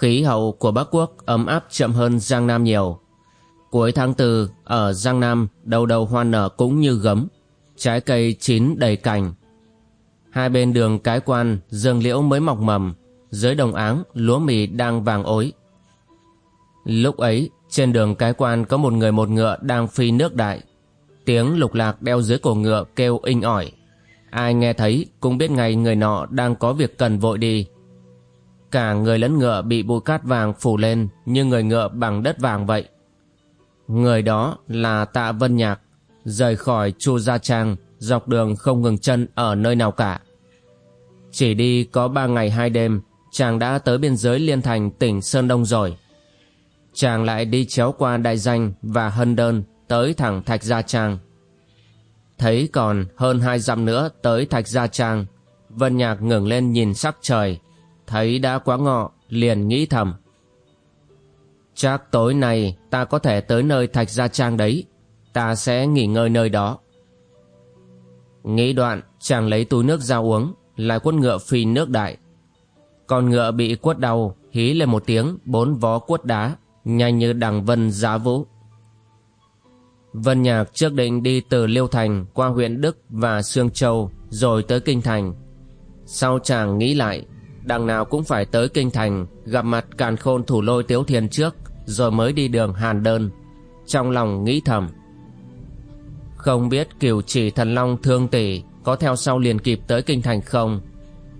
Khí hậu của Bắc Quốc ấm áp chậm hơn Giang Nam nhiều. Cuối tháng tư ở Giang Nam đầu đầu hoa nở cũng như gấm, trái cây chín đầy cành. Hai bên đường cái quan dương liễu mới mọc mầm, dưới đồng áng lúa mì đang vàng ối. Lúc ấy trên đường cái quan có một người một ngựa đang phi nước đại. Tiếng lục lạc đeo dưới cổ ngựa kêu inh ỏi. Ai nghe thấy cũng biết ngay người nọ đang có việc cần vội đi. Cả người lẫn ngựa bị bụi cát vàng phủ lên như người ngựa bằng đất vàng vậy. Người đó là Tạ Vân Nhạc, rời khỏi Chu Gia Trang, dọc đường không ngừng chân ở nơi nào cả. Chỉ đi có ba ngày hai đêm, chàng đã tới biên giới Liên Thành tỉnh Sơn Đông rồi. Chàng lại đi chéo qua Đại Danh và Hân Đơn tới thẳng Thạch Gia Trang. Thấy còn hơn hai dặm nữa tới Thạch Gia Trang, Vân Nhạc ngừng lên nhìn sắc trời, thấy đã quá ngọ, liền nghĩ thầm. Chắc tối nay ta có thể tới nơi Thạch Gia Trang đấy, ta sẽ nghỉ ngơi nơi đó. Nghĩ đoạn, chàng lấy túi nước ra uống, lại quất ngựa phi nước đại. Con ngựa bị quất đau, hí lên một tiếng, bốn vó quất đá, nhanh như đằng vân giá vũ. Vân Nhạc trước định đi từ Liêu Thành qua huyện Đức và Sương Châu rồi tới Kinh Thành. Sau chàng nghĩ lại, đằng nào cũng phải tới Kinh Thành gặp mặt càn khôn thủ lôi Tiếu Thiên trước rồi mới đi đường Hàn Đơn. Trong lòng nghĩ thầm. Không biết kiều chỉ thần long thương tỷ có theo sau liền kịp tới Kinh Thành không?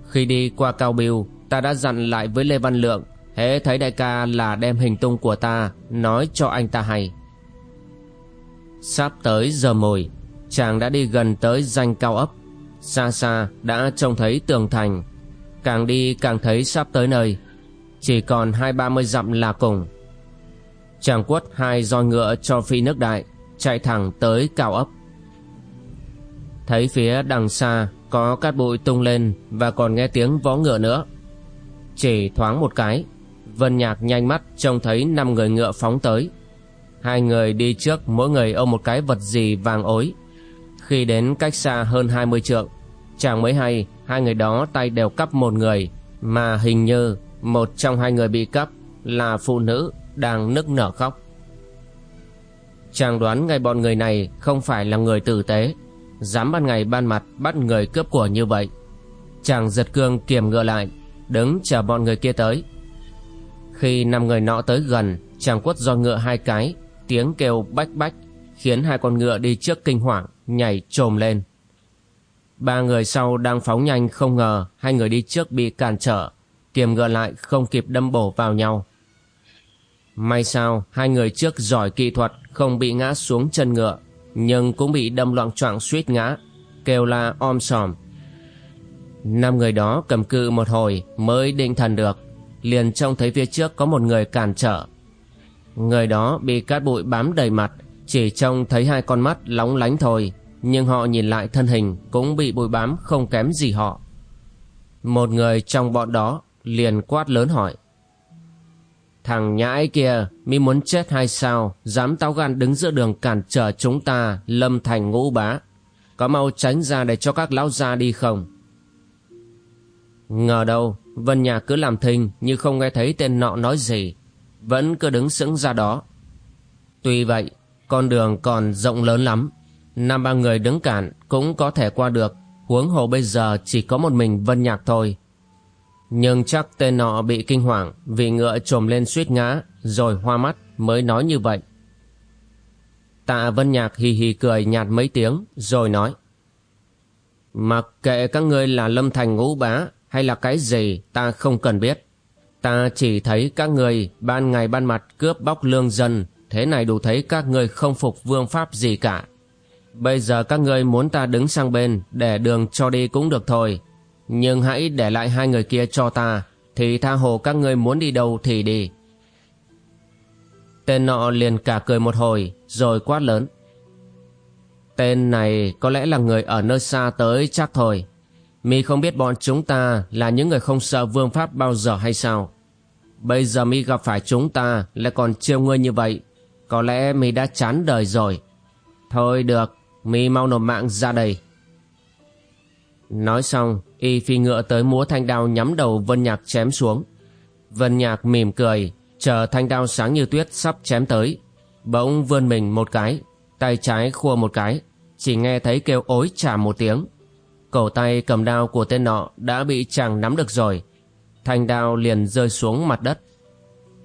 Khi đi qua Cao Biêu, ta đã dặn lại với Lê Văn Lượng hễ thấy đại ca là đem hình tung của ta nói cho anh ta hay sắp tới giờ mồi chàng đã đi gần tới danh cao ấp xa xa đã trông thấy tường thành càng đi càng thấy sắp tới nơi chỉ còn hai ba mươi dặm là cùng chàng quất hai roi ngựa cho phi nước đại chạy thẳng tới cao ấp thấy phía đằng xa có cát bụi tung lên và còn nghe tiếng vó ngựa nữa chỉ thoáng một cái Vân Nhạc nhanh mắt trông thấy năm người ngựa phóng tới. Hai người đi trước mỗi người ôm một cái vật gì vàng ối. Khi đến cách xa hơn 20 trượng, chàng mới hay hai người đó tay đều cắp một người, mà hình như một trong hai người bị cắp là phụ nữ đang nức nở khóc. Chàng đoán ngay bọn người này không phải là người tử tế, dám ban ngày ban mặt bắt người cướp của như vậy. Chàng giật cương kiềm ngựa lại, đứng chờ bọn người kia tới. Khi năm người nọ tới gần Chàng quất do ngựa hai cái Tiếng kêu bách bách Khiến hai con ngựa đi trước kinh hoàng Nhảy trồm lên Ba người sau đang phóng nhanh không ngờ Hai người đi trước bị cản trở. Kiềm ngựa lại không kịp đâm bổ vào nhau. May sao hai người trước giỏi kỹ thuật Không bị ngã xuống chân ngựa Nhưng cũng bị đâm loạn choạng suýt ngã Kêu la om sòm. Năm người đó cầm cự một hồi Mới định thần được. Liền trông thấy phía trước có một người cản trở. Người đó bị cát bụi bám đầy mặt, chỉ trông thấy hai con mắt lóng lánh thôi, nhưng họ nhìn lại thân hình cũng bị bụi bám không kém gì họ. Một người trong bọn đó liền quát lớn hỏi. Thằng nhãi kia, mi muốn chết hay sao, dám táo gan đứng giữa đường cản trở chúng ta, lâm thành ngũ bá. Có mau tránh ra để cho các lão gia đi không? Ngờ đâu, Vân nhà cứ làm thinh như không nghe thấy tên nọ nói gì, vẫn cứ đứng sững ra đó. Tuy vậy, con đường còn rộng lớn lắm, năm ba người đứng cản cũng có thể qua được, huống hồ bây giờ chỉ có một mình Vân Nhạc thôi. Nhưng chắc tên nọ bị kinh hoàng vì ngựa trồm lên suýt ngã, rồi hoa mắt mới nói như vậy. Tạ Vân Nhạc hì hì cười nhạt mấy tiếng, rồi nói. Mặc kệ các ngươi là lâm thành ngũ bá hay là cái gì ta không cần biết. Ta chỉ thấy các ngươi ban ngày ban mặt cướp bóc lương dân, thế này đủ thấy các ngươi không phục vương pháp gì cả. Bây giờ các ngươi muốn ta đứng sang bên, để đường cho đi cũng được thôi. Nhưng hãy để lại hai người kia cho ta, Thì tha hồ các ngươi muốn đi đâu thì đi. Tên nọ liền cả cười một hồi, Rồi quát lớn. Tên này có lẽ là người ở nơi xa tới chắc thôi. Mi không biết bọn chúng ta là những người không sợ vương pháp bao giờ hay sao. Bây giờ Mi gặp phải chúng ta, lại còn trêu ngươi như vậy. Có lẽ Mi đã chán đời rồi. Thôi được Mi mau nộp mạng ra đây. Nói xong, Y phi ngựa tới múa thanh đao nhắm đầu Vân Nhạc chém xuống. Vân Nhạc mỉm cười, Chờ thanh đao sáng như tuyết sắp chém tới. Bỗng vươn mình một cái, Tay trái khua một cái, Chỉ nghe thấy kêu ối trả một tiếng. Cổ tay cầm đao của tên nọ Đã bị chàng nắm được rồi. Thanh đao liền rơi xuống mặt đất.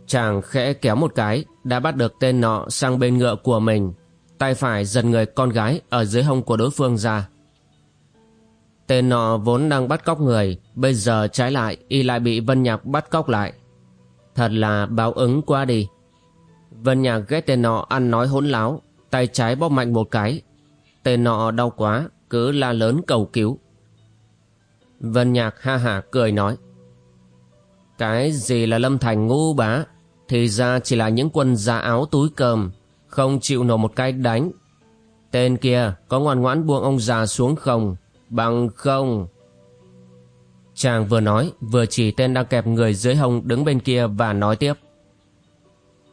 Chàng khẽ kéo một cái, Đã bắt được tên nọ sang bên ngựa của mình. Tay phải giật người con gái Ở dưới hông của đối phương ra. Tên nọ vốn đang bắt cóc người, Bây giờ trái lại, Y lại bị Vân Nhạc bắt cóc lại. Thật là báo ứng quá đi. Vân Nhạc ghét tên nọ ăn nói hỗn láo, Tay trái bóp mạnh một cái. Tên nọ đau quá, Cứ la lớn cầu cứu. Vân Nhạc ha hả cười nói, Cái gì là Lâm Thành ngu bá, Thì ra chỉ là những quân da áo túi cơm. Không chịu nổi một cái đánh. Tên kia có ngoan ngoãn buông ông già xuống không? Bằng không. Chàng vừa nói, vừa chỉ tên đang kẹp người dưới hông đứng bên kia và nói tiếp.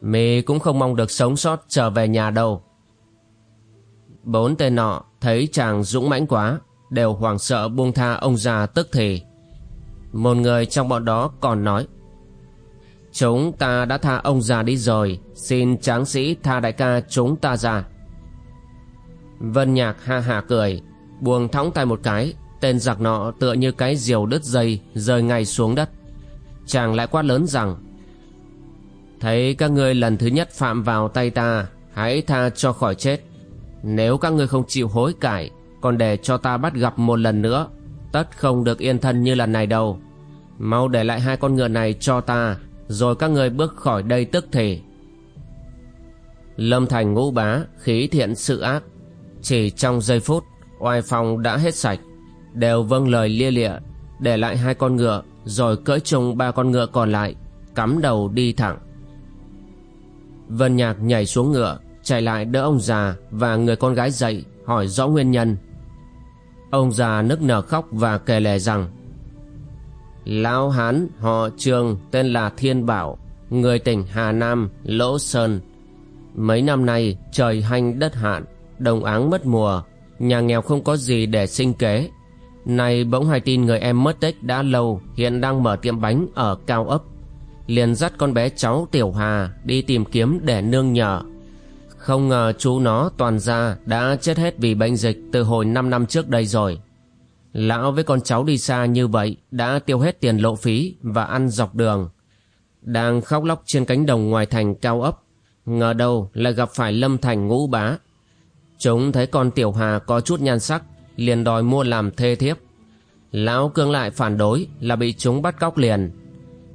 Mì cũng không mong được sống sót trở về nhà đâu. Bốn tên nọ thấy chàng dũng mãnh quá, Đều hoảng sợ buông tha ông già tức thì. Một người trong bọn đó còn nói Chúng ta đã tha ông già đi rồi. Xin tráng sĩ tha đại ca chúng ta ra. Vân Nhạc ha hà cười, Buông thõng tay một cái. Tên giặc nọ tựa như cái diều đứt dây, Rơi ngay xuống đất. Chàng lại quát lớn rằng, Thấy các ngươi lần thứ nhất phạm vào tay ta, Hãy tha cho khỏi chết. Nếu các ngươi không chịu hối cải, Còn để cho ta bắt gặp một lần nữa, Tất không được yên thân như lần này đâu. Mau để lại hai con ngựa này cho ta. Rồi các ngươi bước khỏi đây tức thì. Lâm Thành ngũ bá, Khí thiện sự ác, Chỉ trong giây phút, Oai phong đã hết sạch, Đều vâng lời lia lịa, Để lại hai con ngựa, Rồi cưỡi chung ba con ngựa còn lại, Cắm đầu đi thẳng. Vân Nhạc nhảy xuống ngựa, Chạy lại đỡ ông già Và người con gái dậy, hỏi rõ nguyên nhân. Ông già nức nở khóc và kể lể rằng Lão Hán họ Trương tên là Thiên Bảo Người tỉnh Hà Nam, Lỗ Sơn. Mấy năm nay trời hanh đất hạn Đồng áng mất mùa Nhà nghèo không có gì để sinh kế. Nay bỗng hay tin người em mất tích đã lâu Hiện đang mở tiệm bánh ở Cao ấp. Liền dắt con bé cháu Tiểu Hà Đi tìm kiếm để nương nhờ. Không ngờ chú nó toàn ra Đã chết hết vì bệnh dịch Từ hồi 5 năm trước đây rồi. Lão với con cháu đi xa như vậy Đã tiêu hết tiền lộ phí Và ăn dọc đường. Đang khóc lóc trên cánh đồng ngoài thành Cao ấp, Ngờ đâu lại gặp phải Lâm Thành ngũ bá. Chúng thấy con Tiểu Hà có chút nhan sắc, liền đòi mua làm thê thiếp. Lão cương lại phản đối là bị chúng bắt cóc liền.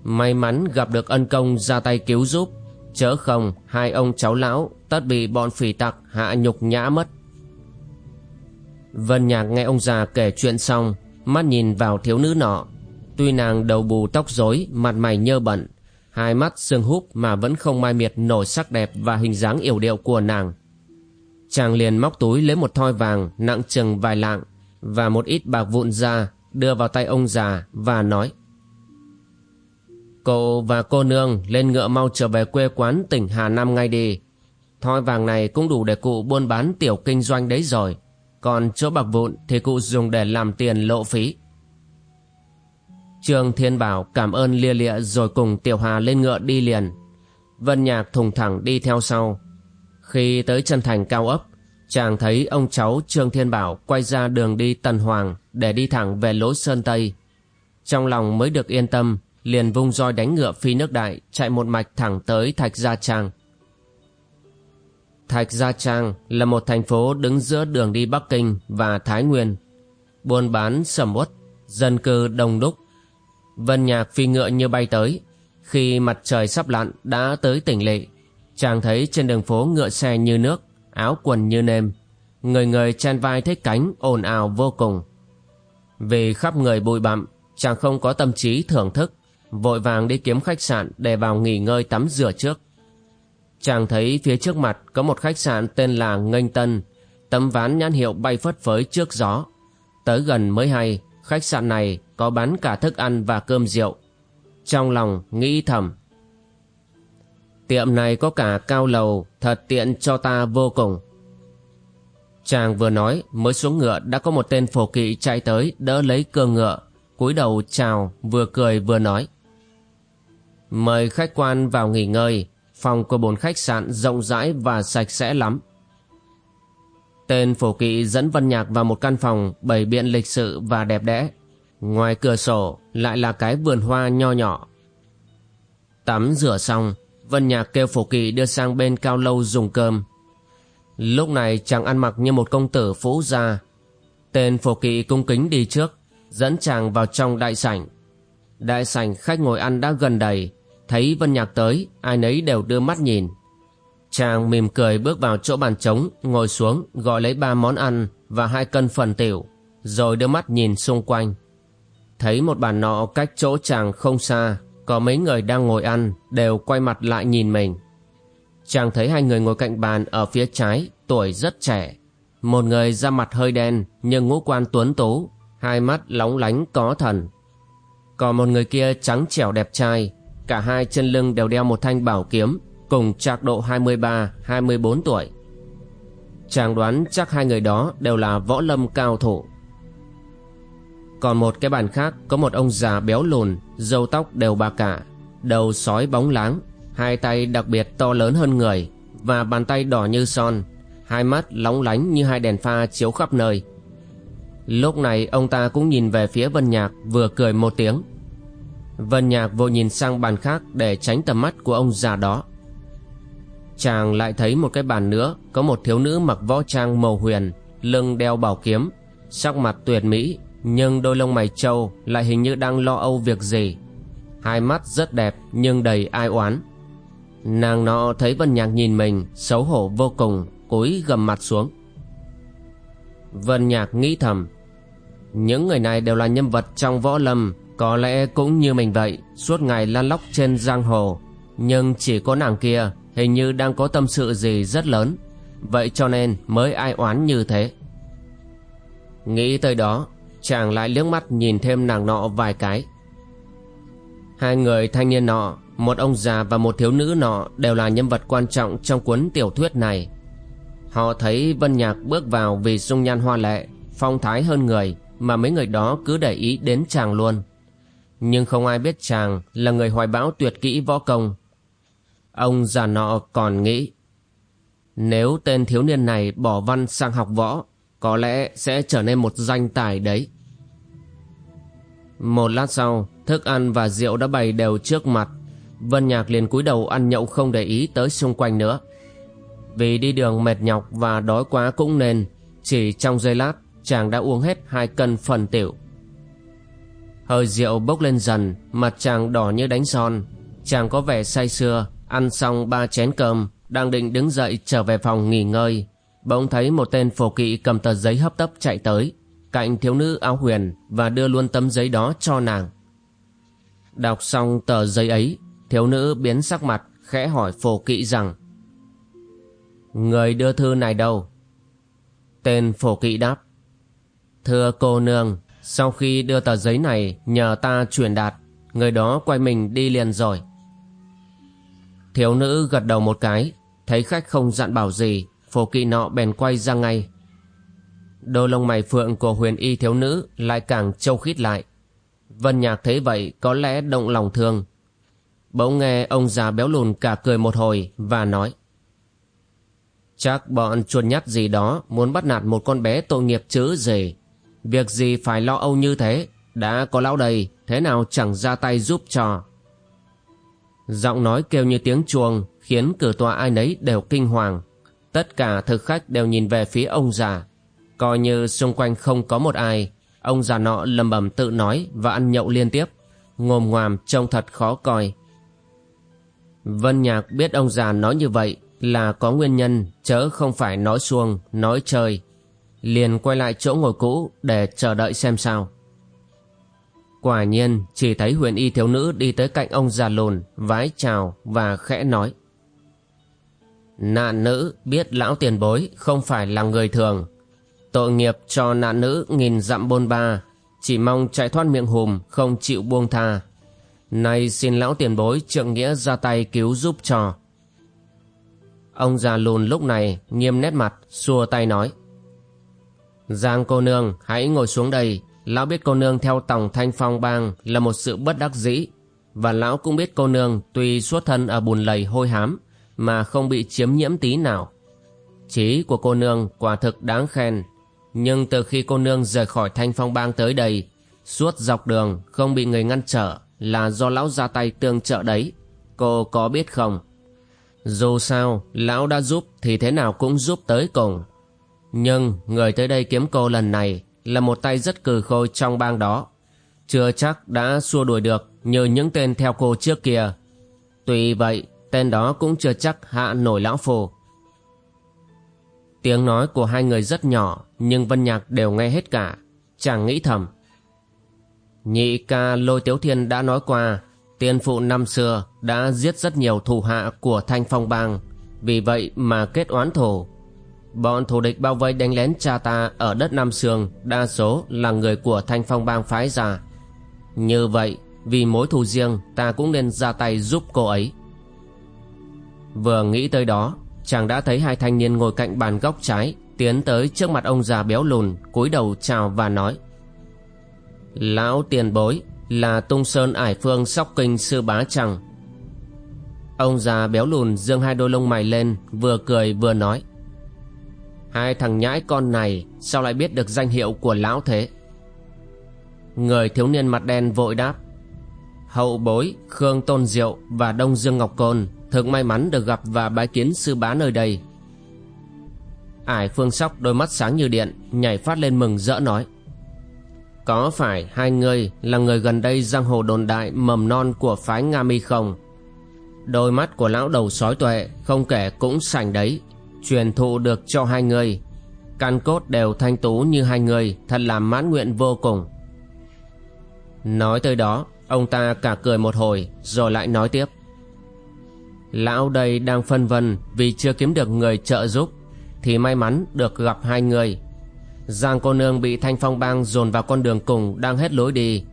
May mắn gặp được ân công ra tay cứu giúp, chớ không hai ông cháu lão tất bị bọn phỉ tặc hạ nhục nhã mất vân nhạc nghe ông già kể chuyện xong, mắt nhìn vào thiếu nữ nọ tuy nàng đầu bù tóc rối, mặt mày nhơ bẩn, hai mắt sương húp mà vẫn không mai miệt nổi sắc đẹp và hình dáng yểu điệu của nàng chàng liền móc túi lấy một thoi vàng nặng chừng vài lạng và một ít bạc vụn ra, đưa vào tay ông già và nói, Cậu và cô nương lên ngựa mau trở về quê quán tỉnh Hà Nam ngay đi. Thoi vàng này cũng đủ để cụ buôn bán tiểu kinh doanh đấy rồi. Còn chỗ bạc vụn thì cụ dùng để làm tiền lộ phí. Trương Thiên Bảo cảm ơn lia lịa rồi cùng Tiểu Hà lên ngựa đi liền. Vân Nhạc thùng thẳng đi theo sau khi tới chân thành cao ấp, chàng thấy ông cháu Trương Thiên Bảo quay ra đường đi Tần Hoàng để đi thẳng về lối Sơn Tây. Trong lòng mới được yên tâm, liền vung roi đánh ngựa phi nước đại chạy một mạch thẳng tới Thạch Gia Trang. Thạch Gia Trang là một thành phố đứng giữa đường đi Bắc Kinh và Thái Nguyên. Buôn bán sầm uất, dân cư đông đúc. Vân Nhạc phi ngựa như bay tới, khi mặt trời sắp lặn đã tới tỉnh lỵ chàng thấy trên đường phố ngựa xe như nước áo quần như nêm người người chen vai thích cánh ồn ào vô cùng Vì khắp người bụi bặm, chàng không có tâm trí thưởng thức, vội vàng đi kiếm khách sạn để vào nghỉ ngơi tắm rửa trước. Chàng thấy phía trước mặt có một khách sạn tên là Nghênh Tân, tấm ván nhãn hiệu bay phất phới trước gió. Tới gần mới hay, khách sạn này có bán cả thức ăn và cơm rượu. Trong lòng nghĩ thầm. Tiệm này có cả cao lầu, thật tiện cho ta vô cùng. Chàng vừa nói mới xuống ngựa đã có một tên phổ kỵ chạy tới đỡ lấy cương ngựa, cúi đầu chào vừa cười vừa nói. Mời khách quan vào nghỉ ngơi, phòng của bốn khách sạn rộng rãi và sạch sẽ lắm. Tên phổ kỵ dẫn Vân Nhạc vào một căn phòng bày biện lịch sự và đẹp đẽ. Ngoài cửa sổ lại là cái vườn hoa nho nhỏ. Tắm rửa xong, Vân Nhạc kêu phổ kỵ đưa sang bên cao lâu dùng cơm. Lúc này chàng ăn mặc như một công tử phú gia. Tên phổ kỵ cung kính đi trước, dẫn chàng vào trong đại sảnh. Đại sảnh khách ngồi ăn đã gần đầy, thấy Vân Nhạc tới, ai nấy đều đưa mắt nhìn. Chàng mỉm cười bước vào chỗ bàn trống, ngồi xuống, gọi lấy ba món ăn và hai cân phần tiểu, rồi đưa mắt nhìn xung quanh. Thấy một bàn nọ cách chỗ chàng không xa, có mấy người đang ngồi ăn, đều quay mặt lại nhìn mình. Chàng thấy hai người ngồi cạnh bàn ở phía trái, tuổi rất trẻ. Một người da mặt hơi đen, nhưng ngũ quan tuấn tú, hai mắt lóng lánh có thần. Còn một người kia trắng trẻo đẹp trai, cả hai chân lưng đều đeo một thanh bảo kiếm, cùng trạc độ 23-24 tuổi. Chàng đoán chắc hai người đó đều là võ lâm cao thủ. Còn một cái bàn khác có một ông già béo lùn, râu tóc đều bạc cả, đầu sói bóng láng, hai tay đặc biệt to lớn hơn người và bàn tay đỏ như son, hai mắt lóng lánh như hai đèn pha chiếu khắp nơi. Lúc này ông ta cũng nhìn về phía Vân Nhạc vừa cười một tiếng. Vân Nhạc vội nhìn sang bàn khác để tránh tầm mắt của ông già đó. Chàng lại thấy một cái bàn nữa có một thiếu nữ mặc võ trang màu huyền, lưng đeo bảo kiếm, sắc mặt tuyệt mỹ, nhưng đôi lông mày trâu lại hình như đang lo âu việc gì. Hai mắt rất đẹp nhưng đầy ai oán. Nàng nọ thấy Vân Nhạc nhìn mình, xấu hổ vô cùng, cúi gầm mặt xuống. Vân Nhạc nghĩ thầm, những người này đều là nhân vật trong võ lâm, có lẽ cũng như mình vậy, suốt ngày lan lóc trên giang hồ. Nhưng chỉ có nàng kia hình như đang có tâm sự gì rất lớn, vậy cho nên mới ai oán như thế. Nghĩ tới đó, chàng lại liếc mắt nhìn thêm nàng nọ vài cái. Hai người thanh niên nọ một ông già và một thiếu nữ nọ đều là nhân vật quan trọng trong cuốn tiểu thuyết này. Họ thấy Vân Nhạc bước vào vì dung nhan hoa lệ, phong thái hơn người mà mấy người đó cứ để ý đến chàng luôn. Nhưng không ai biết chàng là người hoài bão tuyệt kỹ võ công. Ông già nọ còn nghĩ nếu tên thiếu niên này bỏ văn sang học võ có lẽ sẽ trở nên một danh tài đấy. Một lát sau, thức ăn và rượu đã bày đều trước mặt Vân Nhạc liền cúi đầu ăn nhậu không để ý tới xung quanh nữa. Vì đi đường mệt nhọc và đói quá cũng nên, chỉ trong giây lát chàng đã uống hết hai cân phần tiểu. Hơi rượu bốc lên dần, mặt chàng đỏ như đánh son. Chàng có vẻ say sưa, ăn xong ba chén cơm, đang định đứng dậy trở về phòng nghỉ ngơi. Bỗng thấy một tên phổ kỵ cầm tờ giấy hấp tấp chạy tới, cạnh thiếu nữ áo huyền và đưa luôn tấm giấy đó cho nàng. Đọc xong tờ giấy ấy, Thiếu nữ biến sắc mặt khẽ hỏi phổ kỵ rằng Người đưa thư này đâu? Tên phổ kỵ đáp Thưa cô nương, sau khi đưa tờ giấy này nhờ ta truyền đạt, người đó quay mình đi liền rồi. Thiếu nữ gật đầu một cái, thấy khách không dặn bảo gì, phổ kỵ nọ bèn quay ra ngay. Đôi lông mày phượng của huyền y thiếu nữ lại càng trâu khít lại. Vân Nhạc thấy vậy có lẽ động lòng thương, Bỗng nghe ông già béo lùn cả cười một hồi và nói Chắc bọn chuồn nhắt gì đó muốn bắt nạt một con bé tội nghiệp chứ gì. Việc gì phải lo âu như thế, đã có lão đầy, thế nào chẳng ra tay giúp cho. Giọng nói kêu như tiếng chuông khiến cử tòa ai nấy đều kinh hoàng. Tất cả thực khách đều nhìn về phía ông già. Coi như xung quanh không có một ai, ông già nọ lầm bầm tự nói và ăn nhậu liên tiếp. Ngồm ngoàm trông thật khó coi. Vân Nhạc biết ông già nói như vậy là có nguyên nhân chớ không phải nói xuông, nói chơi. Liền quay lại chỗ ngồi cũ để chờ đợi xem sao. Quả nhiên chỉ thấy huyền y thiếu nữ đi tới cạnh ông già lùn, vái chào và khẽ nói. Nạn nữ biết lão tiền bối không phải là người thường. Tội nghiệp cho nạn nữ nghìn dặm bôn ba, chỉ mong chạy thoát miệng hùm không chịu buông tha. Nay xin lão tiền bối trượng nghĩa ra tay cứu giúp cho. Ông già lùn lúc này nghiêm nét mặt, xua tay nói. Giang cô nương hãy ngồi xuống đây, lão biết cô nương theo tổng thanh phong bang là một sự bất đắc dĩ. Và lão cũng biết cô nương tuy xuất thân ở bùn lầy hôi hám mà không bị chiếm nhiễm tí nào. Chí của cô nương quả thực đáng khen, nhưng từ khi cô nương rời khỏi thanh phong bang tới đây, suốt dọc đường không bị người ngăn trở là do lão ra tay tương trợ đấy. Cô có biết không? Dù sao, lão đã giúp thì thế nào cũng giúp tới cùng. Nhưng người tới đây kiếm cô lần này là một tay rất cừ khôi trong bang đó. Chưa chắc đã xua đuổi được như những tên theo cô trước kia. Tuy vậy, tên đó cũng chưa chắc hạ nổi lão phù. Tiếng nói của hai người rất nhỏ nhưng Vân Nhạc đều nghe hết cả. Chàng nghĩ thầm. Nhị ca lôi tiếu thiên đã nói qua tiên phụ năm xưa đã giết rất nhiều thủ hạ của thanh phong bang vì vậy mà kết oán thù bọn thù địch bao vây đánh lén cha ta ở đất nam sương, đa số là người của thanh phong bang phái ra. Như vậy, vì mối thù riêng, ta cũng nên ra tay giúp cô ấy. Vừa nghĩ tới đó, chàng đã thấy hai thanh niên ngồi cạnh bàn góc trái tiến tới trước mặt ông già béo lùn, cúi đầu chào và nói, lão tiền bối là tung sơn ải phương sóc kinh sư bá trăng. Ông già béo lùn dương hai đôi lông mày lên, vừa cười vừa nói hai thằng nhãi con này sao lại biết được danh hiệu của lão thế? Người thiếu niên mặt đen vội đáp. Hậu bối khương tôn diệu và đông dương ngọc côn thực may mắn được gặp và bái kiến sư bá nơi đây. Ải phương sóc đôi mắt sáng như điện nhảy phát lên mừng rỡ nói. Có phải hai người là người gần đây giang hồ đồn đại mầm non của phái Nga Mi không? Đôi mắt của lão đầu sói tuệ không kể cũng sành đấy, truyền thụ được cho hai người. Căn cốt đều thanh tú như hai người, thật là mãn nguyện vô cùng. Nói tới đó, ông ta cả cười một hồi rồi lại nói tiếp. Lão đây đang phân vân vì chưa kiếm được người trợ giúp, thì may mắn được gặp hai người Giang cô nương bị thanh phong bang dồn vào con đường cùng đang hết lối đi.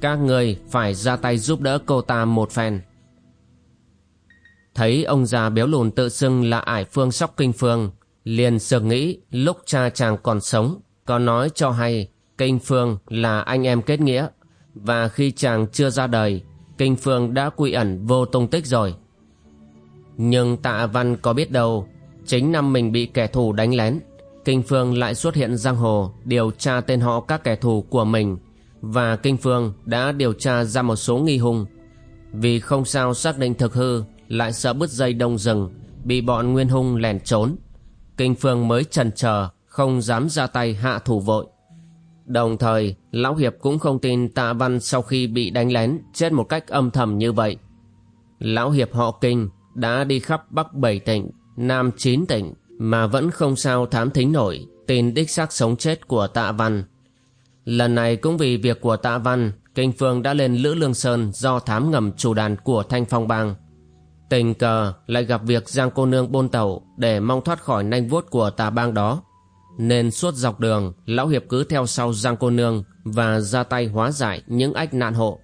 Các người phải ra tay giúp đỡ cô ta một phen. Thấy ông già béo lùn tự xưng là ải phương sóc kinh phương, liền sực nghĩ lúc cha chàng còn sống, có nói cho hay kinh phương là anh em kết nghĩa, và khi chàng chưa ra đời, kinh phương đã quy ẩn vô tung tích rồi. Nhưng tạ văn có biết đâu, chính năm mình bị kẻ thù đánh lén, Kinh Phương lại xuất hiện giang hồ điều tra tên họ các kẻ thù của mình và Kinh Phương đã điều tra ra một số nghi hung. Vì không sao xác định thực hư lại sợ bứt dây đông rừng bị bọn Nguyên Hung lèn trốn. Kinh Phương mới chần chờ không dám ra tay hạ thủ vội. Đồng thời, Lão Hiệp cũng không tin Tạ Văn sau khi bị đánh lén chết một cách âm thầm như vậy. Lão Hiệp họ Kinh đã đi khắp Bắc bảy tỉnh, Nam chín tỉnh mà vẫn không sao thám thính nổi tin đích xác sống chết của tạ văn. Lần này cũng vì việc của tạ văn, Kinh Phương đã lên Lữ Lương Sơn do thám ngầm chủ đàn của Thanh Phong Bang. Tình cờ lại gặp việc Giang cô nương bôn tàu để mong thoát khỏi nanh vuốt của tà bang đó. Nên suốt dọc đường, Lão Hiệp cứ theo sau Giang cô nương và ra tay hóa giải những ách nạn hộ.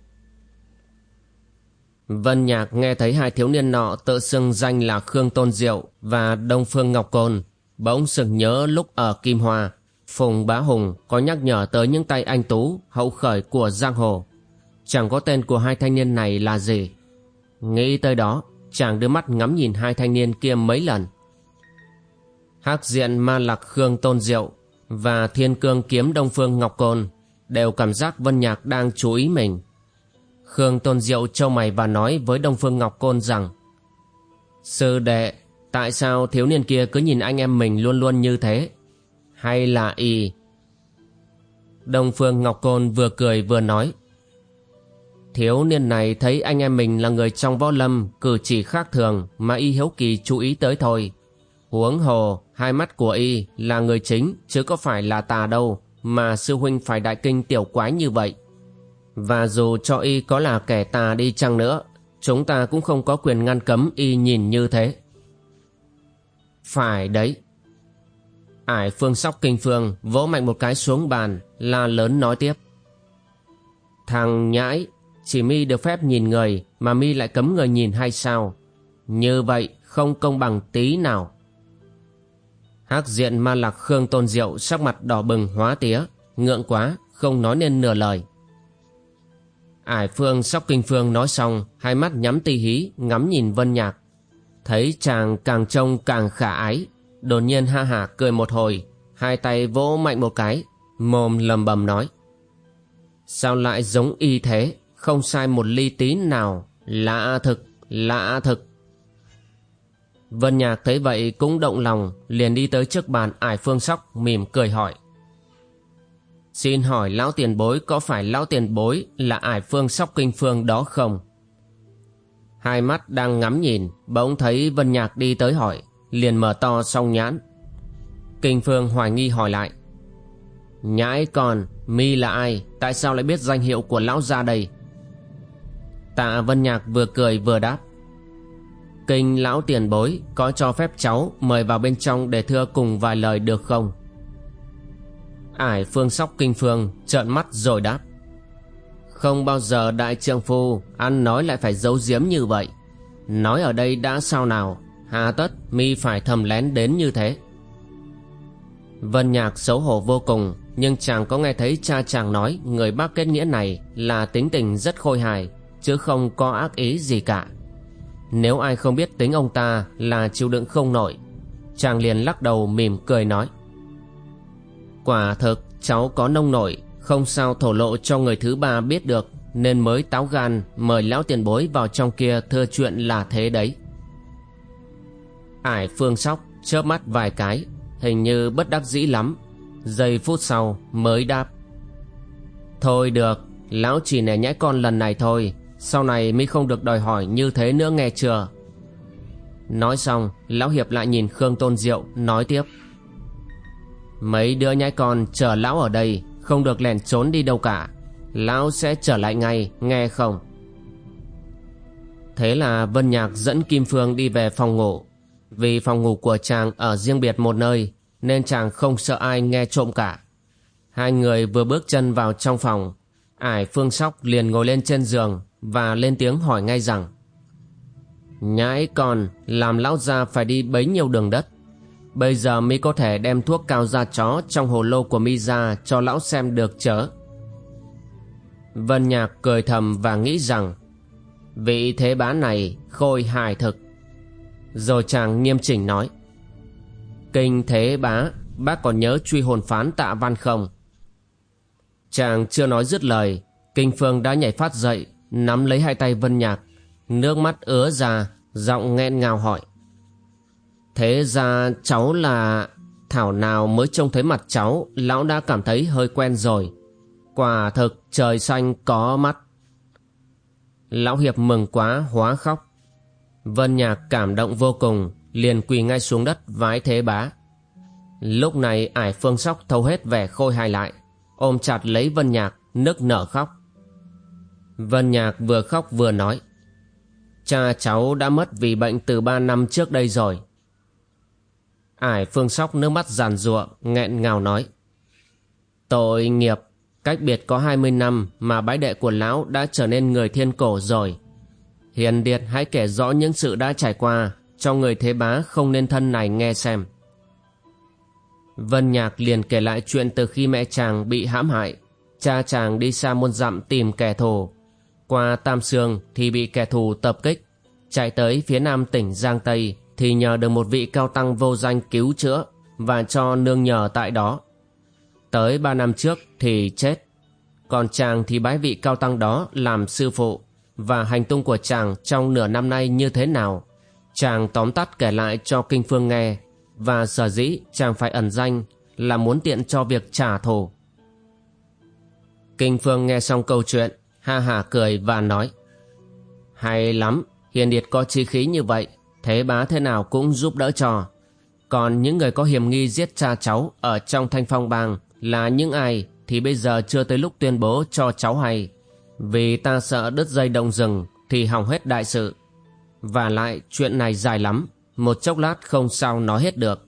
Vân Nhạc nghe thấy hai thiếu niên nọ tự xưng danh là Khương Tôn Diệu và Đông Phương Ngọc Côn, bỗng sực nhớ lúc ở Kim Hoa, Phùng Bá Hùng có nhắc nhở tới những tay anh Tú, hậu khởi của Giang Hồ. Chẳng có tên của hai thanh niên này là gì. Nghĩ tới đó, chàng đưa mắt ngắm nhìn hai thanh niên kia mấy lần. Hắc diện ma lạc Khương Tôn Diệu và Thiên Cương kiếm Đông Phương Ngọc Côn đều cảm giác Vân Nhạc đang chú ý mình Khương Tôn Diệu trâu mày và nói với Đông Phương Ngọc Côn rằng Sư đệ, tại sao thiếu niên kia cứ nhìn anh em mình luôn luôn như thế? Hay là y? Đông Phương Ngọc Côn vừa cười vừa nói Thiếu niên này thấy anh em mình là người trong võ lâm cử chỉ khác thường mà y hiếu kỳ chú ý tới thôi. Huống hồ, hai mắt của y là người chính chứ có phải là tà đâu mà sư huynh phải đại kinh tiểu quái như vậy. Và dù cho y có là kẻ tà đi chăng nữa Chúng ta cũng không có quyền ngăn cấm y nhìn như thế Phải đấy Ải phương sóc kinh phương vỗ mạnh một cái xuống bàn La lớn nói tiếp Thằng nhãi chỉ mi được phép nhìn người, Mà mi lại cấm người nhìn hay sao? Như vậy, không công bằng tí nào. Hắc diện ma lạc khương tôn diệu sắc mặt đỏ bừng hóa tía, ngượng quá, không nói nên nửa lời. Ải phương sóc kinh phương nói xong, hai mắt nhắm ti hí, ngắm nhìn vân nhạc. Thấy chàng càng trông càng khả ái, đột nhiên ha hả cười một hồi, hai tay vỗ mạnh một cái, mồm lầm bầm nói. Sao lại giống y thế? Không sai một ly tí nào lạ thực lạ thực Vân Nhạc thấy vậy cũng động lòng, liền đi tới trước bàn ải phương sóc mỉm cười hỏi. Xin hỏi lão tiền bối có phải lão tiền bối là ải phương sóc kinh phương đó không? Hai mắt đang ngắm nhìn, bỗng thấy Vân Nhạc đi tới hỏi, liền mở to song nhãn. Kinh phương hoài nghi hỏi lại. Nhãi còn, mi là ai, tại sao lại biết danh hiệu của lão gia đây? Tạ Vân Nhạc vừa cười vừa đáp. Kinh lão tiền bối có cho phép cháu mời vào bên trong để thưa cùng vài lời được không? Ải phương sóc kinh phương trợn mắt rồi đáp. Không bao giờ đại trượng phu ăn nói lại phải giấu giếm như vậy. Nói ở đây đã sao nào, hà tất mi phải thầm lén đến như thế. Vân Nhạc xấu hổ vô cùng nhưng chàng có nghe thấy cha chàng nói người bác kết nghĩa này là tính tình rất khôi hài chứ không có ác ý gì cả. Nếu ai không biết tính ông ta là chịu đựng không nổi, Chàng liền lắc đầu mỉm cười nói, Quả thực, cháu có nông nổi, Không sao thổ lộ cho người thứ ba biết được, Nên mới táo gan mời lão tiền bối vào trong kia thưa chuyện là thế đấy Ải phương sóc chớp mắt vài cái, Hình như bất đắc dĩ lắm, Giây phút sau mới đáp, Thôi được, Lão chỉ nẻ nhãi con lần này thôi sau này mi không được đòi hỏi như thế nữa nghe chưa? Nói xong, Lão Hiệp lại nhìn Khương Tôn Diệu, Nói tiếp. Mấy đứa nhãi con chờ lão ở đây, Không được lèn trốn đi đâu cả. Lão sẽ trở lại ngay, Nghe không? Thế là Vân Nhạc dẫn Kim Phương đi về phòng ngủ. Vì phòng ngủ của chàng ở riêng biệt một nơi, Nên chàng không sợ ai nghe trộm cả. Hai người vừa bước chân vào trong phòng, Ải Phương Sóc liền ngồi lên trên giường và lên tiếng hỏi ngay rằng, Nhãi con, làm lão gia phải đi bấy nhiêu đường đất. Bây giờ mi có thể đem thuốc cao da chó trong hồ lô của mi ra cho lão xem được chớ? Vân Nhạc cười thầm và nghĩ rằng, Vị thế bá này khôi hài thực. Rồi chàng nghiêm chỉnh nói, Kinh thế bá, Bác còn nhớ truy hồn phán tạ văn không? Chàng chưa nói dứt lời, Kinh Phương đã nhảy phát dậy nắm lấy hai tay Vân Nhạc, nước mắt ứa ra, giọng nghẹn ngào hỏi. Thế ra cháu là... Thảo nào mới trông thấy mặt cháu, lão đã cảm thấy hơi quen rồi. Quả thực trời xanh có mắt. Lão Hiệp mừng quá hóa khóc. Vân Nhạc cảm động vô cùng, liền quỳ ngay xuống đất vái thế bá. Lúc này ải phương sóc thâu hết vẻ khôi hài lại, ôm chặt lấy Vân Nhạc, nức nở khóc. Vân Nhạc vừa khóc vừa nói, Cha cháu đã mất vì bệnh từ ba năm trước đây rồi. Ải phương sóc nước mắt giàn giụa, nghẹn ngào nói, Tội nghiệp, Cách biệt có hai mươi năm mà bái đệ của lão đã trở nên người thiên cổ rồi. Hiền Điệt, hãy kể rõ những sự đã trải qua Cho người thế bá không nên thân này nghe xem. Vân Nhạc liền kể lại chuyện từ khi mẹ chàng bị hãm hại, Cha chàng đi xa muôn dặm tìm kẻ thù qua Tam Sương thì bị kẻ thù tập kích, chạy tới phía nam tỉnh Giang Tây thì nhờ được một vị cao tăng vô danh cứu chữa và cho nương nhờ tại đó. Tới ba năm trước thì chết, còn chàng thì bái vị cao tăng đó làm sư phụ và hành tung của chàng trong nửa năm nay như thế nào. Chàng tóm tắt kể lại cho Kinh Phương nghe và sở dĩ chàng phải ẩn danh là muốn tiện cho việc trả thù. Kinh Phương nghe xong câu chuyện ha hà cười và nói Hay lắm, hiền điệt có chi khí như vậy, thế bá thế nào cũng giúp đỡ cho. Còn những người có hiểm nghi giết cha cháu ở trong thanh phong bang là những ai thì bây giờ chưa tới lúc tuyên bố cho cháu hay. Vì ta sợ đứt dây đồng rừng Thì hỏng hết đại sự Và lại chuyện này dài lắm Một chốc lát không sao nói hết được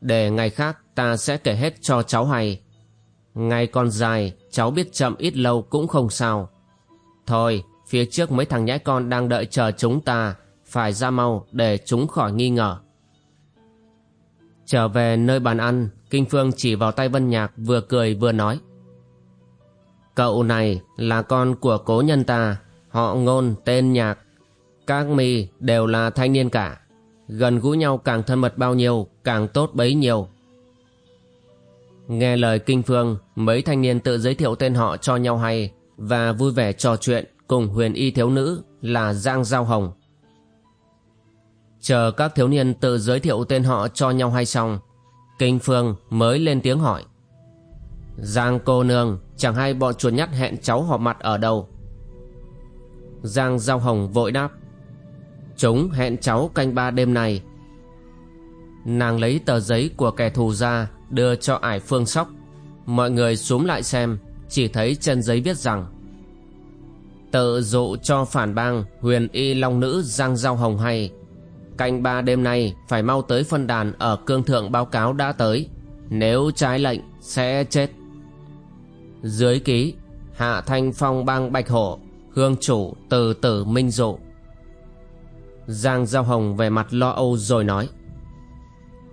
Để ngày khác ta sẽ kể hết cho cháu hay Ngày còn dài Cháu biết chậm ít lâu cũng không sao Thôi, phía trước mấy thằng nhãi con đang đợi chờ chúng ta. Phải ra mau để chúng khỏi nghi ngờ. Trở về nơi bàn ăn, Kinh Phương chỉ vào tay Vân Nhạc vừa cười vừa nói. Cậu này là con của cố nhân ta. Họ ngôn tên Nhạc. Các mi đều là thanh niên cả. Gần gũi nhau càng thân mật bao nhiêu, Càng tốt bấy nhiêu. Nghe lời Kinh Phương, Mấy thanh niên tự giới thiệu tên họ cho nhau hay. Và vui vẻ trò chuyện Cùng huyền y thiếu nữ là Giang Giao Hồng. Chờ các thiếu niên tự giới thiệu tên họ cho nhau hay xong, Kinh Phương mới lên tiếng hỏi. Giang cô nương, Chẳng hay bọn chuột nhắt hẹn cháu họp mặt ở đâu? Giang Giao Hồng vội đáp. Chúng hẹn cháu canh ba đêm này. Nàng lấy tờ giấy của kẻ thù ra Đưa cho ải phương sóc. Mọi người xuống lại xem. Chỉ thấy chân giấy viết rằng, Tự dụ cho phản bang Huyền y long nữ Giang Giao Hồng hay. Canh ba đêm nay Phải mau tới phân đàn Ở cương thượng báo cáo đã tới. Nếu trái lệnh sẽ chết. Dưới ký, Hạ Thanh Phong bang Bạch Hổ, Hương chủ từ tử minh dụ. Giang Giao Hồng về mặt lo âu rồi nói,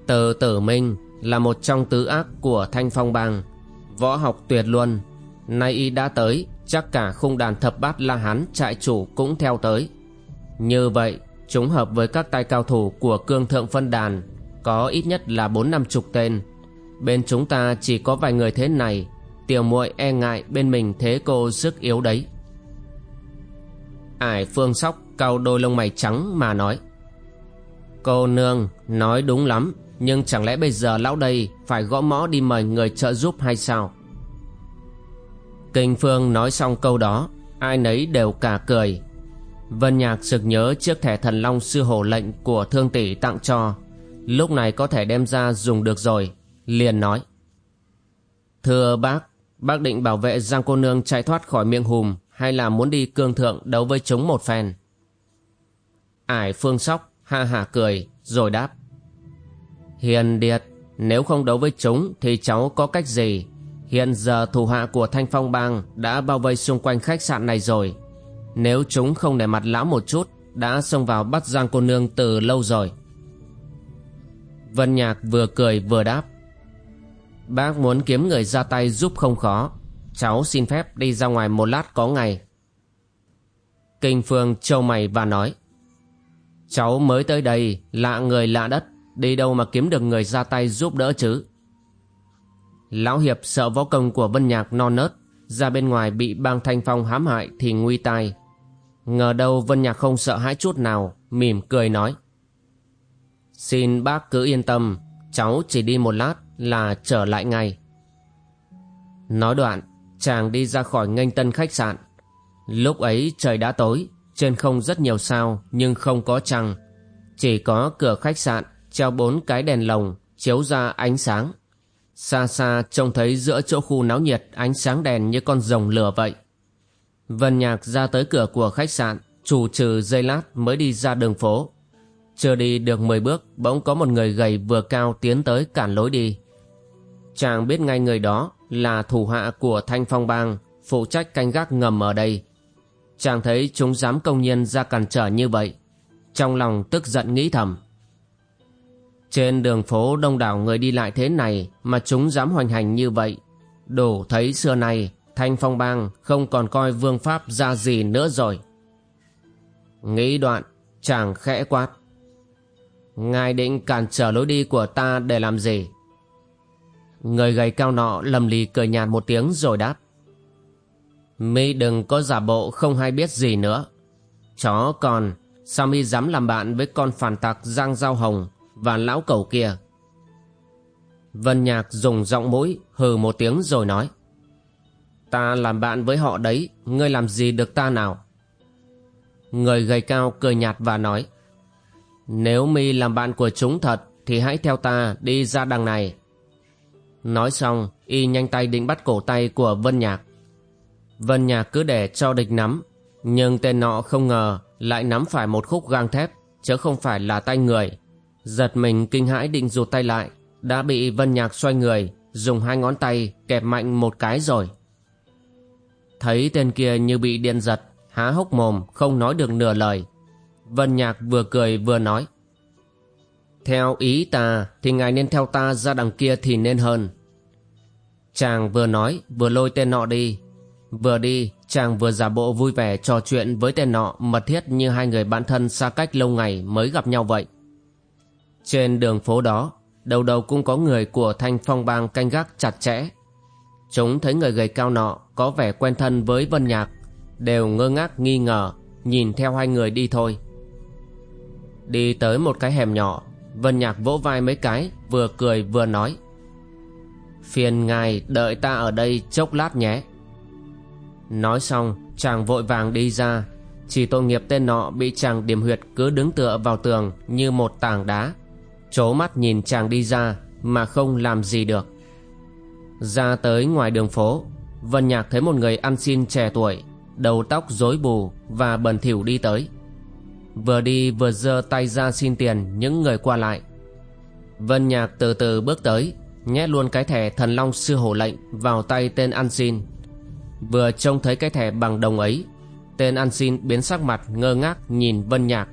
Từ tử minh là một trong tứ ác của Thanh Phong bang. Võ học tuyệt luân Nay y đã tới, Chắc cả khung đàn thập bát La Hán trại chủ cũng theo tới. Như vậy, Chúng hợp với các tay cao thủ của cương thượng phân đàn, Có ít nhất là bốn năm chục tên. Bên chúng ta chỉ có vài người thế này, Tiểu muội e ngại bên mình thế cô sức yếu đấy. Ải phương sóc cau đôi lông mày trắng mà nói, Cô nương, nói đúng lắm, Nhưng chẳng lẽ bây giờ lão đây Phải gõ mõ đi mời người trợ giúp hay sao? Kinh Phương nói xong câu đó Ai nấy đều cả cười Vân Nhạc sực nhớ chiếc thẻ thần long sư hổ lệnh Của thương tỷ tặng cho Lúc này có thể đem ra dùng được rồi Liền nói Thưa bác Bác định bảo vệ Giang cô nương chạy thoát khỏi miệng hùm hay là muốn đi cương thượng đấu với chúng một phen? Ải phương sóc ha hả cười rồi đáp. Hiền điệt, nếu không đấu với chúng thì cháu có cách gì? Hiện giờ thủ hạ của Thanh Phong Bang đã bao vây xung quanh khách sạn này rồi. Nếu chúng không để mặt lão một chút, đã xông vào bắt Giang cô nương từ lâu rồi. Vân Nhạc vừa cười vừa đáp. Bác muốn kiếm người ra tay giúp không khó Cháu xin phép đi ra ngoài một lát có ngày Kinh Phương trâu mày và nói Cháu mới tới đây Lạ người lạ đất Đi đâu mà kiếm được người ra tay giúp đỡ chứ Lão Hiệp sợ võ công của Vân Nhạc non nớt, Ra bên ngoài bị bang thanh phong hãm hại Thì nguy tai. Ngờ đâu Vân Nhạc không sợ hãi chút nào, Mỉm cười nói. Xin bác cứ yên tâm, Cháu chỉ đi một lát là trở lại ngay. Nói đoạn, chàng đi ra khỏi nghênh tân khách sạn. Lúc ấy trời đã tối, trên không rất nhiều sao nhưng không có trăng. Chỉ có cửa khách sạn treo bốn cái đèn lồng chiếu ra ánh sáng xa xa trông thấy giữa chỗ khu náo nhiệt, ánh sáng đèn như con rồng lửa vậy vân nhạc ra tới cửa của khách sạn, chủ trừ dây lát mới đi ra đường phố chưa đi được 10 bước, bỗng có một người gầy vừa cao tiến tới cản lối đi chàng biết ngay người đó là thủ hạ của Thanh Phong Bang, phụ trách canh gác ngầm ở đây. Chàng thấy chúng dám công nhiên ra cản trở như vậy. Trong lòng tức giận nghĩ thầm. Trên đường phố đông đảo người đi lại thế này mà chúng dám hoành hành như vậy. Đủ thấy xưa nay Thanh Phong Bang không còn coi vương pháp ra gì nữa rồi. Nghĩ đoạn, chàng khẽ quát. Ngài định cản trở lối đi của ta để làm gì? Người gầy cao nọ lầm lì cười nhạt một tiếng rồi đáp. Mi đừng có giả bộ không hay biết gì nữa. Chó còn, sao mi dám làm bạn với con phản tặc Giang Giao Hồng và lão cầu kia? Vân Nhạc dùng giọng mũi hừ một tiếng rồi nói. Ta làm bạn với họ đấy, ngươi làm gì được ta nào? Người gầy cao cười nhạt và nói. Nếu mi làm bạn của chúng thật thì hãy theo ta đi ra đằng này Nói xong y nhanh tay định bắt cổ tay của Vân Nhạc Vân Nhạc cứ để cho địch nắm Nhưng tên nọ không ngờ Lại nắm phải một khúc gang thép Chứ không phải là tay người Giật mình kinh hãi định rụt tay lại, Đã bị Vân Nhạc xoay người, Dùng hai ngón tay kẹp mạnh một cái rồi. Thấy tên kia như bị điện giật, Há hốc mồm, không nói được nửa lời. Vân Nhạc vừa cười vừa nói, Theo ý ta Thì ngài nên theo ta ra đằng kia thì nên hơn. Chàng vừa nói, vừa lôi tên nọ đi. Vừa đi, chàng vừa giả bộ vui vẻ trò chuyện với tên nọ Mật thiết như hai người bạn thân xa cách lâu ngày mới gặp nhau vậy. Trên đường phố đó, Đầu đầu cũng có người của thanh phong bang canh gác chặt chẽ. Chúng thấy người gầy cao nọ có vẻ quen thân với Vân Nhạc, Đều ngơ ngác nghi ngờ, Nhìn theo hai người đi thôi. Đi tới một cái hẻm nhỏ, Vân Nhạc vỗ vai mấy cái, Vừa cười vừa nói. Phiền ngài đợi ta ở đây chốc lát nhé. Nói xong, chàng vội vàng đi ra. Chỉ tội nghiệp tên nọ bị chàng điểm huyệt cứ đứng tựa vào tường như một tảng đá. Chố mắt nhìn chàng đi ra mà không làm gì được. Ra tới ngoài đường phố, Vân Nhạc thấy một người ăn xin trẻ tuổi, Đầu tóc rối bù và bẩn thỉu đi tới. Vừa đi vừa giơ tay ra xin tiền những người qua lại. Vân Nhạc từ từ bước tới, Nhét luôn cái thẻ thần long sư hổ lệnh vào tay tên ăn xin. Vừa trông thấy cái thẻ bằng đồng ấy, Tên ăn xin biến sắc mặt ngơ ngác nhìn Vân Nhạc.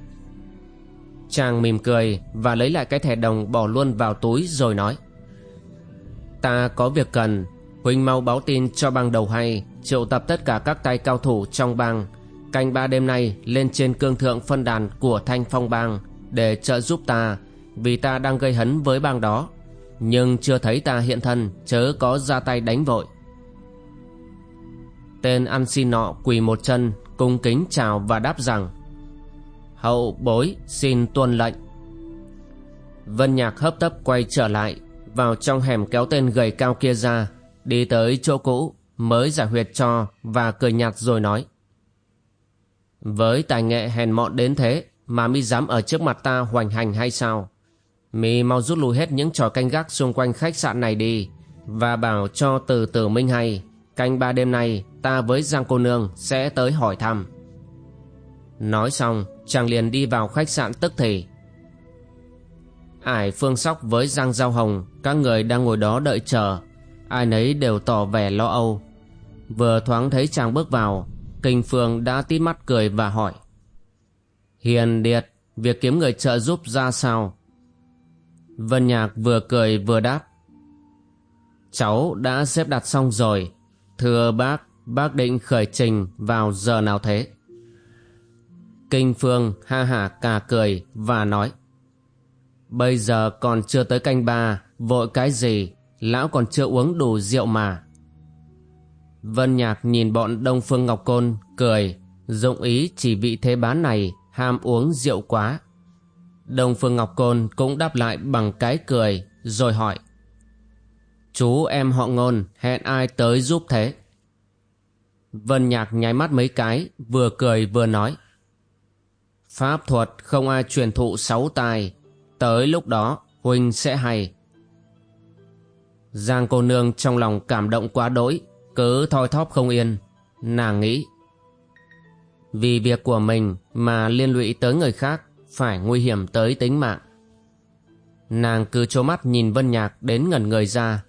Chàng mỉm cười và lấy lại cái thẻ đồng bỏ luôn vào túi rồi nói, Ta có việc cần Huynh mau báo tin cho bang đầu hay, Triệu tập tất cả các tay cao thủ trong bang, Canh ba đêm nay lên trên cương thượng phân đàn của thanh phong bang Để trợ giúp ta, Vì ta đang gây hấn với bang đó. Nhưng chưa thấy ta hiện thân, Chớ có ra tay đánh vội. Tên ăn xin nọ quỳ một chân, Cung kính chào và đáp rằng Hậu bối xin tuân lệnh. Vân Nhạc hấp tấp quay trở lại, Vào trong hẻm kéo tên gầy cao kia ra, Đi tới chỗ cũ, Mới giải huyệt cho Và cười nhạt rồi nói. Với tài nghệ hèn mọn đến thế, Mà mi dám ở trước mặt ta hoành hành hay sao? Mi mau rút lui hết những trò canh gác xung quanh khách sạn này đi, Và bảo cho từ từ minh hay, Canh ba đêm nay ta với Giang cô nương sẽ tới hỏi thăm. Nói xong, chàng liền đi vào khách sạn tức thì. Ải Phương Sóc với Giang Giao Hồng, Các người đang ngồi đó đợi chờ. Ai nấy đều tỏ vẻ lo âu. Vừa thoáng thấy chàng bước vào, Kinh Phương đã tít mắt cười và hỏi. Hiền Điệt, Việc kiếm người trợ giúp ra sao? Vân Nhạc vừa cười vừa đáp. Cháu đã xếp đặt xong rồi. Thưa bác Bác định khởi trình vào giờ nào thế? Kinh Phương ha hả cà cười và nói, Bây giờ còn chưa tới canh ba, Vội cái gì? Lão còn chưa uống đủ rượu mà. Vân Nhạc nhìn bọn Đông Phương Ngọc Côn Cười, Dụng ý chỉ vị thế bán này Ham uống rượu quá. Đông Phương Ngọc Côn cũng đáp lại bằng cái cười, Rồi hỏi, Chú em họ ngôn, hẹn ai tới giúp thế? Vân Nhạc nháy mắt mấy cái, Vừa cười vừa nói Pháp thuật không ai truyền thụ sáu tài. Tới lúc đó Huynh sẽ hay. Giang cô nương trong lòng cảm động quá đỗi, Cứ thoi thóp không yên. Nàng nghĩ, Vì việc của mình mà liên lụy tới người khác Phải nguy hiểm tới tính mạng. Nàng cứ trố mắt nhìn Vân Nhạc đến ngẩn người ra.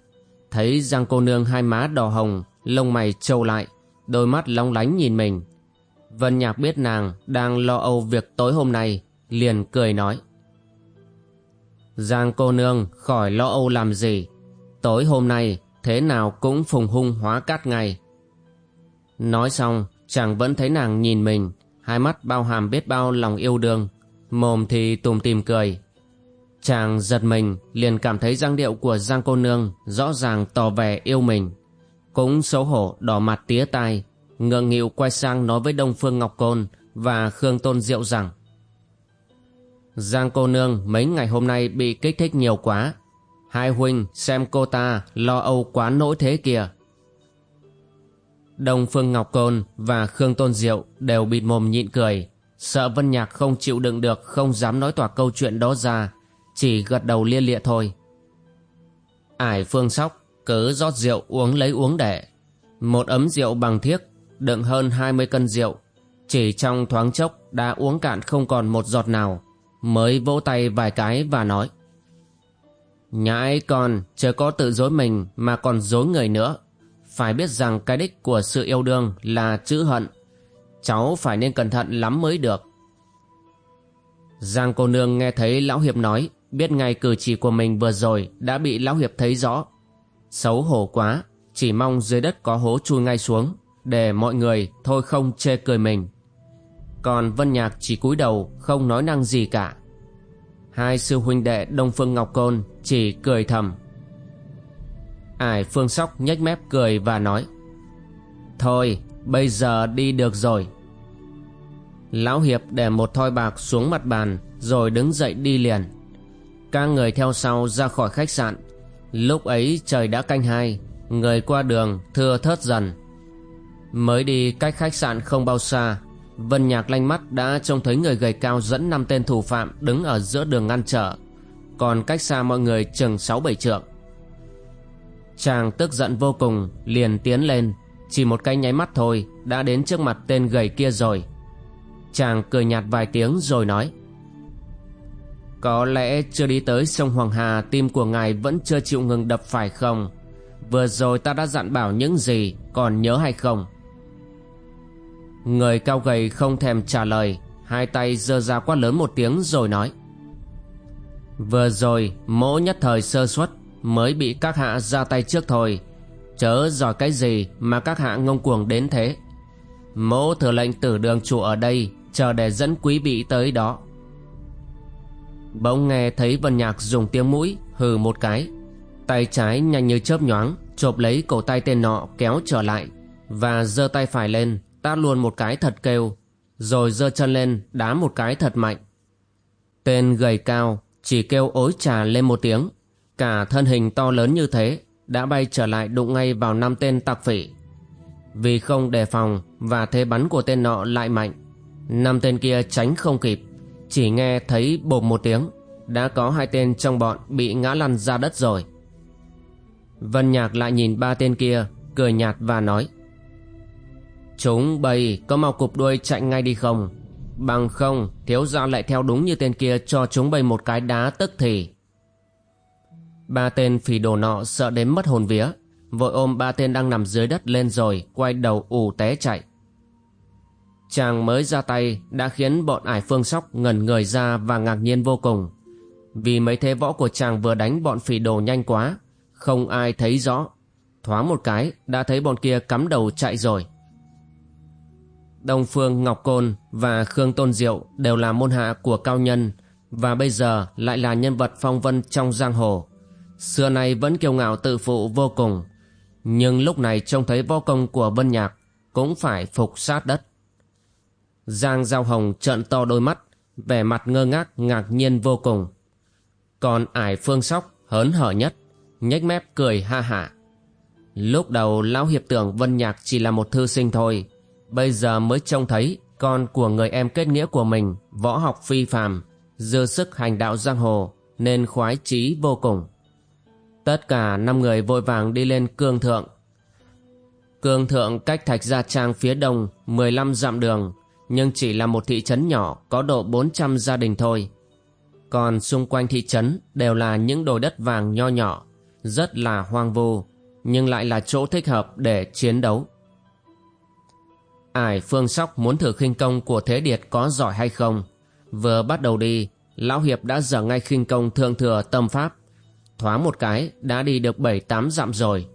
Thấy Giang cô nương hai má đỏ hồng, Lông mày trâu lại, Đôi mắt long lánh nhìn mình. Vân Nhạc biết nàng đang lo âu việc tối hôm nay Liền cười nói. Giang cô nương khỏi lo âu làm gì? Tối hôm nay thế nào cũng phùng hung hóa cát ngay. Nói xong chàng vẫn thấy nàng nhìn mình Hai mắt bao hàm biết bao lòng yêu đương Mồm thì tùm tìm cười. Chàng giật mình liền cảm thấy giang điệu của Giang cô nương rõ ràng tỏ vẻ yêu mình. Cũng xấu hổ đỏ mặt tía tai, ngượng nghịu quay sang nói với Đông Phương Ngọc Côn và Khương Tôn Diệu rằng Giang cô nương mấy ngày hôm nay bị kích thích nhiều quá. Hai huynh xem cô ta lo âu quá nỗi thế kìa. Đông Phương Ngọc Côn và Khương Tôn Diệu đều bịt mồm nhịn cười, sợ Vân Nhạc không chịu đựng được không dám nói tỏa câu chuyện đó ra chỉ gật đầu lia lịa thôi ải phương sóc cứ rót rượu uống lấy uống để một ấm rượu bằng thiếc đựng hơn 20 cân rượu. Chỉ trong thoáng chốc đã uống cạn không còn một giọt nào, mới vỗ tay vài cái và nói. Nhãi con, chưa có tự dối mình mà còn dối người nữa. Phải biết rằng cái đích của sự yêu đương là chữ hận. Cháu phải nên cẩn thận lắm mới được. Giang cô nương nghe thấy Lão Hiệp nói, biết ngay cử chỉ của mình vừa rồi đã bị Lão Hiệp thấy rõ. Xấu hổ quá, chỉ mong dưới đất có hố chui ngay xuống, để mọi người thôi không chê cười mình. Còn Vân Nhạc chỉ cúi đầu không nói năng gì cả. Hai sư huynh đệ Đông Phương Ngọc Côn chỉ cười thầm. Ải Phương Sóc nhếch mép cười và nói, Thôi, bây giờ đi được rồi Lão Hiệp để một thoi bạc xuống mặt bàn Rồi đứng dậy đi liền Các người theo sau ra khỏi khách sạn Lúc ấy trời đã canh hai, Người qua đường thưa thớt dần Mới đi cách khách sạn không bao xa, Vân Nhạc lanh mắt đã trông thấy người gầy cao dẫn năm tên thủ phạm đứng ở giữa đường ngăn trở Còn cách xa mọi người chừng sáu bảy trượng. Chàng tức giận vô cùng, liền tiến lên, Chỉ một cái nháy mắt thôi, đã đến trước mặt tên gầy kia rồi. Chàng cười nhạt vài tiếng rồi nói, Có lẽ chưa đi tới sông Hoàng Hà, tim của ngài vẫn chưa chịu ngừng đập phải không? Vừa rồi ta đã dặn bảo những gì, còn nhớ hay không? Người cao gầy không thèm trả lời, Hai tay giơ ra quát lớn một tiếng rồi nói. Vừa rồi, mỗ nhất thời sơ suất, Mới bị các hạ ra tay trước thôi. Chớ giỏi cái gì mà các hạ ngông cuồng đến thế. Mỗ thừa lệnh tử đường chủ ở đây, Chờ để dẫn quý vị tới đó. Bỗng nghe thấy Vân Nhạc dùng tiếng mũi, Hừ một cái. Tay trái nhanh như chớp nhoáng, Chộp lấy cổ tay tên nọ kéo trở lại Và giơ tay phải lên Tát luôn một cái thật kêu, Rồi giơ chân lên đá một cái thật mạnh. Tên gầy cao Chỉ kêu ối trà lên một tiếng, Cả thân hình to lớn như thế Đã bay trở lại đụng ngay vào năm tên tặc phỉ. Vì không đề phòng Và thế bắn của tên nọ lại mạnh năm tên kia tránh không kịp, Chỉ nghe thấy bộp một tiếng, Đã có hai tên trong bọn bị ngã lăn ra đất rồi. Vân Nhạc lại nhìn ba tên kia, Cười nhạt và nói Chúng bầy có mau cục đuôi chạy ngay đi không? Bằng không, Thiếu gia lại theo đúng như tên kia Cho chúng bầy một cái đá tức thì. Ba tên phỉ đồ nọ sợ đến mất hồn vía. Vội ôm ba tên đang nằm dưới đất lên rồi, Quay đầu ù té chạy. Chàng mới ra tay Đã khiến bọn ải phương sóc ngẩn người ra Và ngạc nhiên vô cùng. Vì mấy thế võ của chàng vừa đánh bọn phỉ đồ nhanh quá, Không ai thấy rõ. Thoáng một cái, Đã thấy bọn kia cắm đầu chạy rồi. Đông Phương Ngọc Côn và Khương Tôn Diệu đều là môn hạ của cao nhân và bây giờ lại là nhân vật phong vân trong giang hồ. Xưa nay vẫn kiêu ngạo tự phụ vô cùng, nhưng lúc này trông thấy võ công của Vân Nhạc cũng phải phục sát đất. Giang Giao Hồng trợn to đôi mắt, vẻ mặt ngơ ngác ngạc nhiên vô cùng. Còn ải phương sóc hớn hở nhất, nhếch mép cười ha hả. Lúc đầu lão hiệp tưởng Vân Nhạc chỉ là một thư sinh thôi, Bây giờ mới trông thấy con của người em kết nghĩa của mình võ học phi phàm, dư sức hành đạo giang hồ nên khoái chí vô cùng. Tất cả năm người vội vàng đi lên cương thượng. Cương thượng cách thạch gia trang phía đông 15 dặm đường nhưng chỉ là một thị trấn nhỏ có độ 400 gia đình thôi. Còn xung quanh thị trấn đều là những đồi đất vàng nho nhỏ, rất là hoang vu, nhưng lại là chỗ thích hợp để chiến đấu. Ải Phương Sóc muốn thử khinh công của Thế Điệt có giỏi hay không. Vừa bắt đầu đi, Lão Hiệp đã dở ngay khinh công thượng thừa tâm pháp. Thoáng một cái đã đi được 7-8 dặm rồi.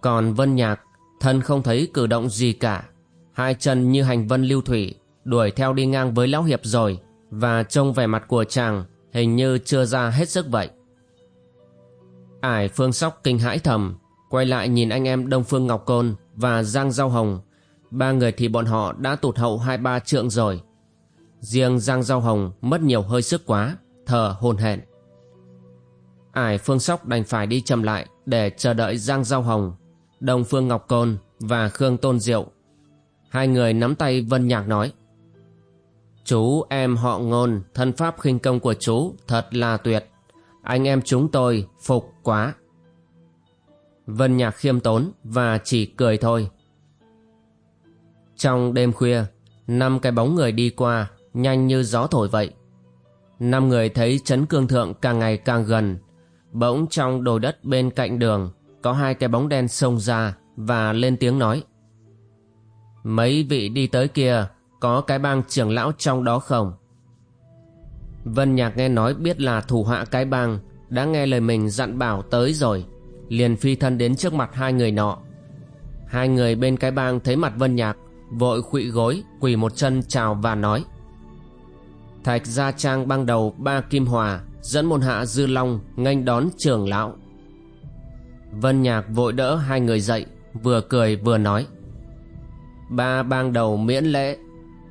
Còn Vân Nhạc, thân không thấy cử động gì cả. Hai chân như hành vân lưu thủy, đuổi theo đi ngang với Lão Hiệp rồi. Và trông vẻ mặt của chàng hình như chưa ra hết sức vậy. Ải Phương Sóc kinh hãi thầm, quay lại nhìn anh em Đông Phương Ngọc Côn và Giang Giao Hồng ba người thì bọn họ đã tụt hậu hai ba trượng rồi. Riêng Giang Giao Hồng mất nhiều hơi sức quá, thở hồn hển. Ải Phương Sóc đành phải đi chậm lại để chờ đợi Giang Giao Hồng, Đông Phương Ngọc Côn và Khương Tôn Diệu. Hai người nắm tay Vân Nhạc nói. Chú em họ ngôn, thân pháp khinh công của chú thật là tuyệt. Anh em chúng tôi phục quá. Vân Nhạc khiêm tốn và chỉ cười thôi. Trong đêm khuya, năm cái bóng người đi qua, nhanh như gió thổi vậy. Năm người thấy chấn cương thượng càng ngày càng gần. Bỗng trong đồi đất bên cạnh đường, có hai cái bóng đen xông ra và lên tiếng nói. Mấy vị đi tới kia, có cái bang trưởng lão trong đó không? Vân Nhạc nghe nói biết là thủ hạ cái bang, đã nghe lời mình dặn bảo tới rồi, liền phi thân đến trước mặt hai người nọ. Hai người bên cái bang thấy mặt Vân Nhạc, vội khuỵ gối, quỳ một chân chào và nói. Thạch Gia Trang băng đầu ba Kim Hòa, dẫn môn hạ Dư Long nghênh đón trưởng lão. Vân Nhạc vội đỡ hai người dậy, vừa cười vừa nói. Ba bang đầu miễn lễ,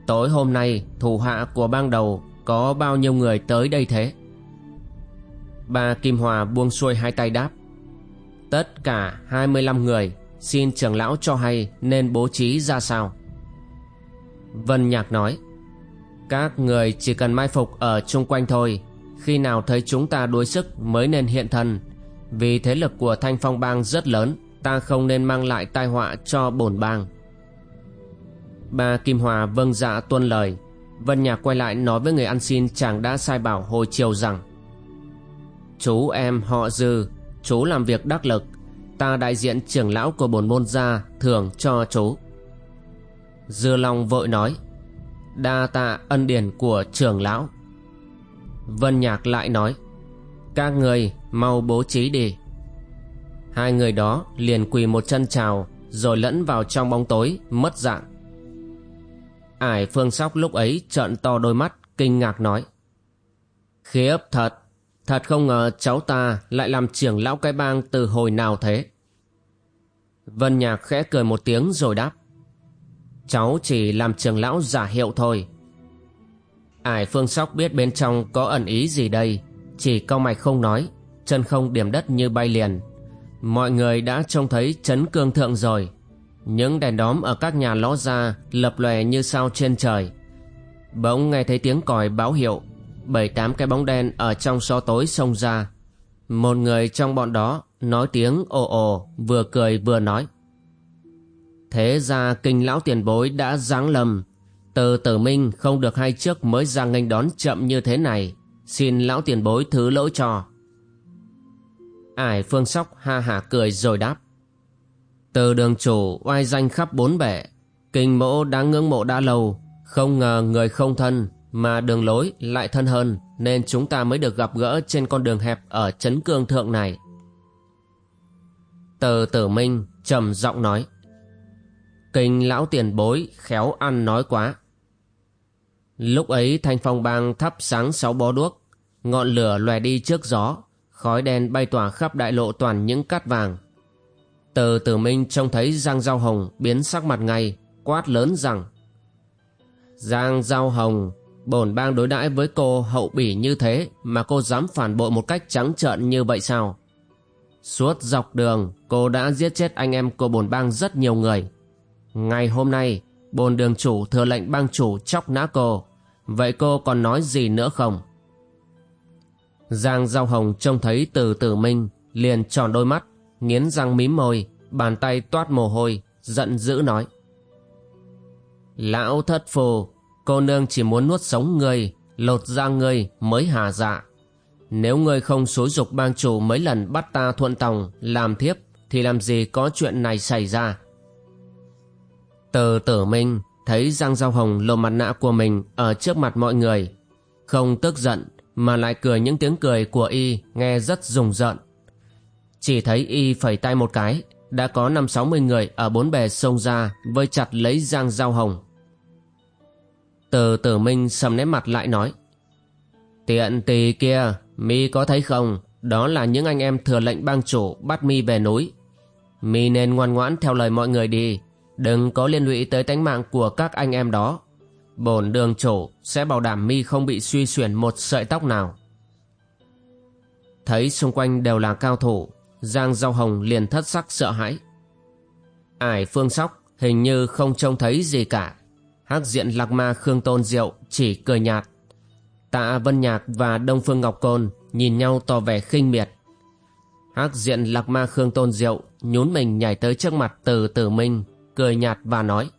tối hôm nay thủ hạ của bang đầu có bao nhiêu người tới đây thế? Ba Kim Hòa buông xuôi hai tay đáp. Tất cả 25 người, xin trưởng lão cho hay nên bố trí ra sao? Vân Nhạc nói. Các người chỉ cần mai phục ở chung quanh thôi, khi nào thấy chúng ta đuối sức mới nên hiện thân. Vì thế lực của Thanh Phong Bang rất lớn, ta không nên mang lại tai họa cho bổn bang. Ba Kim Hòa vâng dạ tuân lời, Vân Nhạc quay lại nói với người ăn xin chàng đã sai bảo hồi chiều rằng Chú em họ Dư, chú làm việc đắc lực, ta đại diện trưởng lão của bổn môn gia thưởng cho chú. Dư Long vội nói, Đa tạ ân điển của trưởng lão. Vân Nhạc lại nói, Các người mau bố trí đi. Hai người đó liền quỳ một chân chào, Rồi lẫn vào trong bóng tối, Mất dạng. Ải phương sóc lúc ấy trợn to đôi mắt, Kinh ngạc nói, Khiếp thật Thật không ngờ cháu ta lại làm trưởng lão cái bang từ hồi nào thế? Vân Nhạc khẽ cười một tiếng rồi đáp Cháu chỉ làm trường lão giả hiệu thôi. Ải phương sóc biết bên trong có ẩn ý gì đây, Chỉ cau mày không nói, Chân không điểm đất như bay liền. Mọi người đã trông thấy chấn cương thượng rồi. Những đèn đóm ở các nhà ló ra Lập lòe như sao trên trời. Bỗng nghe thấy tiếng còi báo hiệu, Bảy tám cái bóng đen ở trong so tối xông ra. Một người trong bọn đó Nói tiếng ồ ồ, Vừa cười vừa nói. Thế ra kinh lão tiền bối đã giáng lầm Từ tử minh không được hai trước mới ra nghênh đón chậm như thế này. Xin lão tiền bối thứ lỗi cho. Ải phương sóc ha hả cười rồi đáp. Từ đường chủ oai danh khắp bốn bể Kinh mẫu đáng ngưỡng mộ đã lâu. Không ngờ người không thân Mà đường lối lại thân hơn, Nên chúng ta mới được gặp gỡ trên con đường hẹp Ở Trấn Cương Thượng này. Từ tử minh trầm giọng nói. Kinh lão tiền bối khéo ăn nói quá. Lúc ấy thanh phong bang thắp sáng sáu bó đuốc, ngọn lửa lòe đi trước gió, khói đen bay tỏa khắp đại lộ toàn những cát vàng. Từ tử minh trông thấy Giang Giao Hồng biến sắc mặt ngay, quát lớn rằng Giang Giao Hồng, bổn bang đối đãi với cô hậu bỉ như thế mà cô dám phản bội một cách trắng trợn như vậy sao? Suốt dọc đường, cô đã giết chết anh em của bổn bang rất nhiều người. Ngày hôm nay, bồn đường chủ thừa lệnh bang chủ chóc nã cô. Vậy cô còn nói gì nữa không? Giang Giao Hồng trông thấy từ tử minh, liền tròn đôi mắt, nghiến răng mím môi, bàn tay toát mồ hôi, giận dữ nói. Lão thất phù, cô nương chỉ muốn nuốt sống người, lột da người mới hà dạ. Nếu ngươi không xúi dục bang chủ mấy lần bắt ta thuận tòng, làm thiếp, thì làm gì có chuyện này xảy ra? Từ tử minh thấy Giang Giao Hồng lộ mặt nạ của mình ở trước mặt mọi người. Không tức giận mà lại cười những tiếng cười của y nghe rất rùng rợn. Chỉ thấy y phẩy tay một cái, đã có năm sáu mươi người ở bốn bề xông ra vây chặt lấy Giang Giao Hồng. Từ tử minh sầm nét mặt lại nói Tiện tì kia, mi có thấy không, đó là những anh em thừa lệnh bang chủ bắt mi về núi. Mi nên ngoan ngoãn theo lời mọi người đi, Đừng có liên lụy tới tánh mạng của các anh em đó. Bổn đường chủ sẽ bảo đảm mi không bị suy xuyển một sợi tóc nào. Thấy xung quanh đều là cao thủ, Giang Giao Hồng liền thất sắc sợ hãi. Ải phương sóc hình như không trông thấy gì cả. hắc diện lạc ma Khương Tôn Diệu chỉ cười nhạt. Tạ Vân Nhạc và Đông Phương Ngọc Côn nhìn nhau tỏ vẻ khinh miệt. hắc diện lạc ma Khương Tôn Diệu nhún mình nhảy tới trước mặt từ tử minh cười nhạt và nói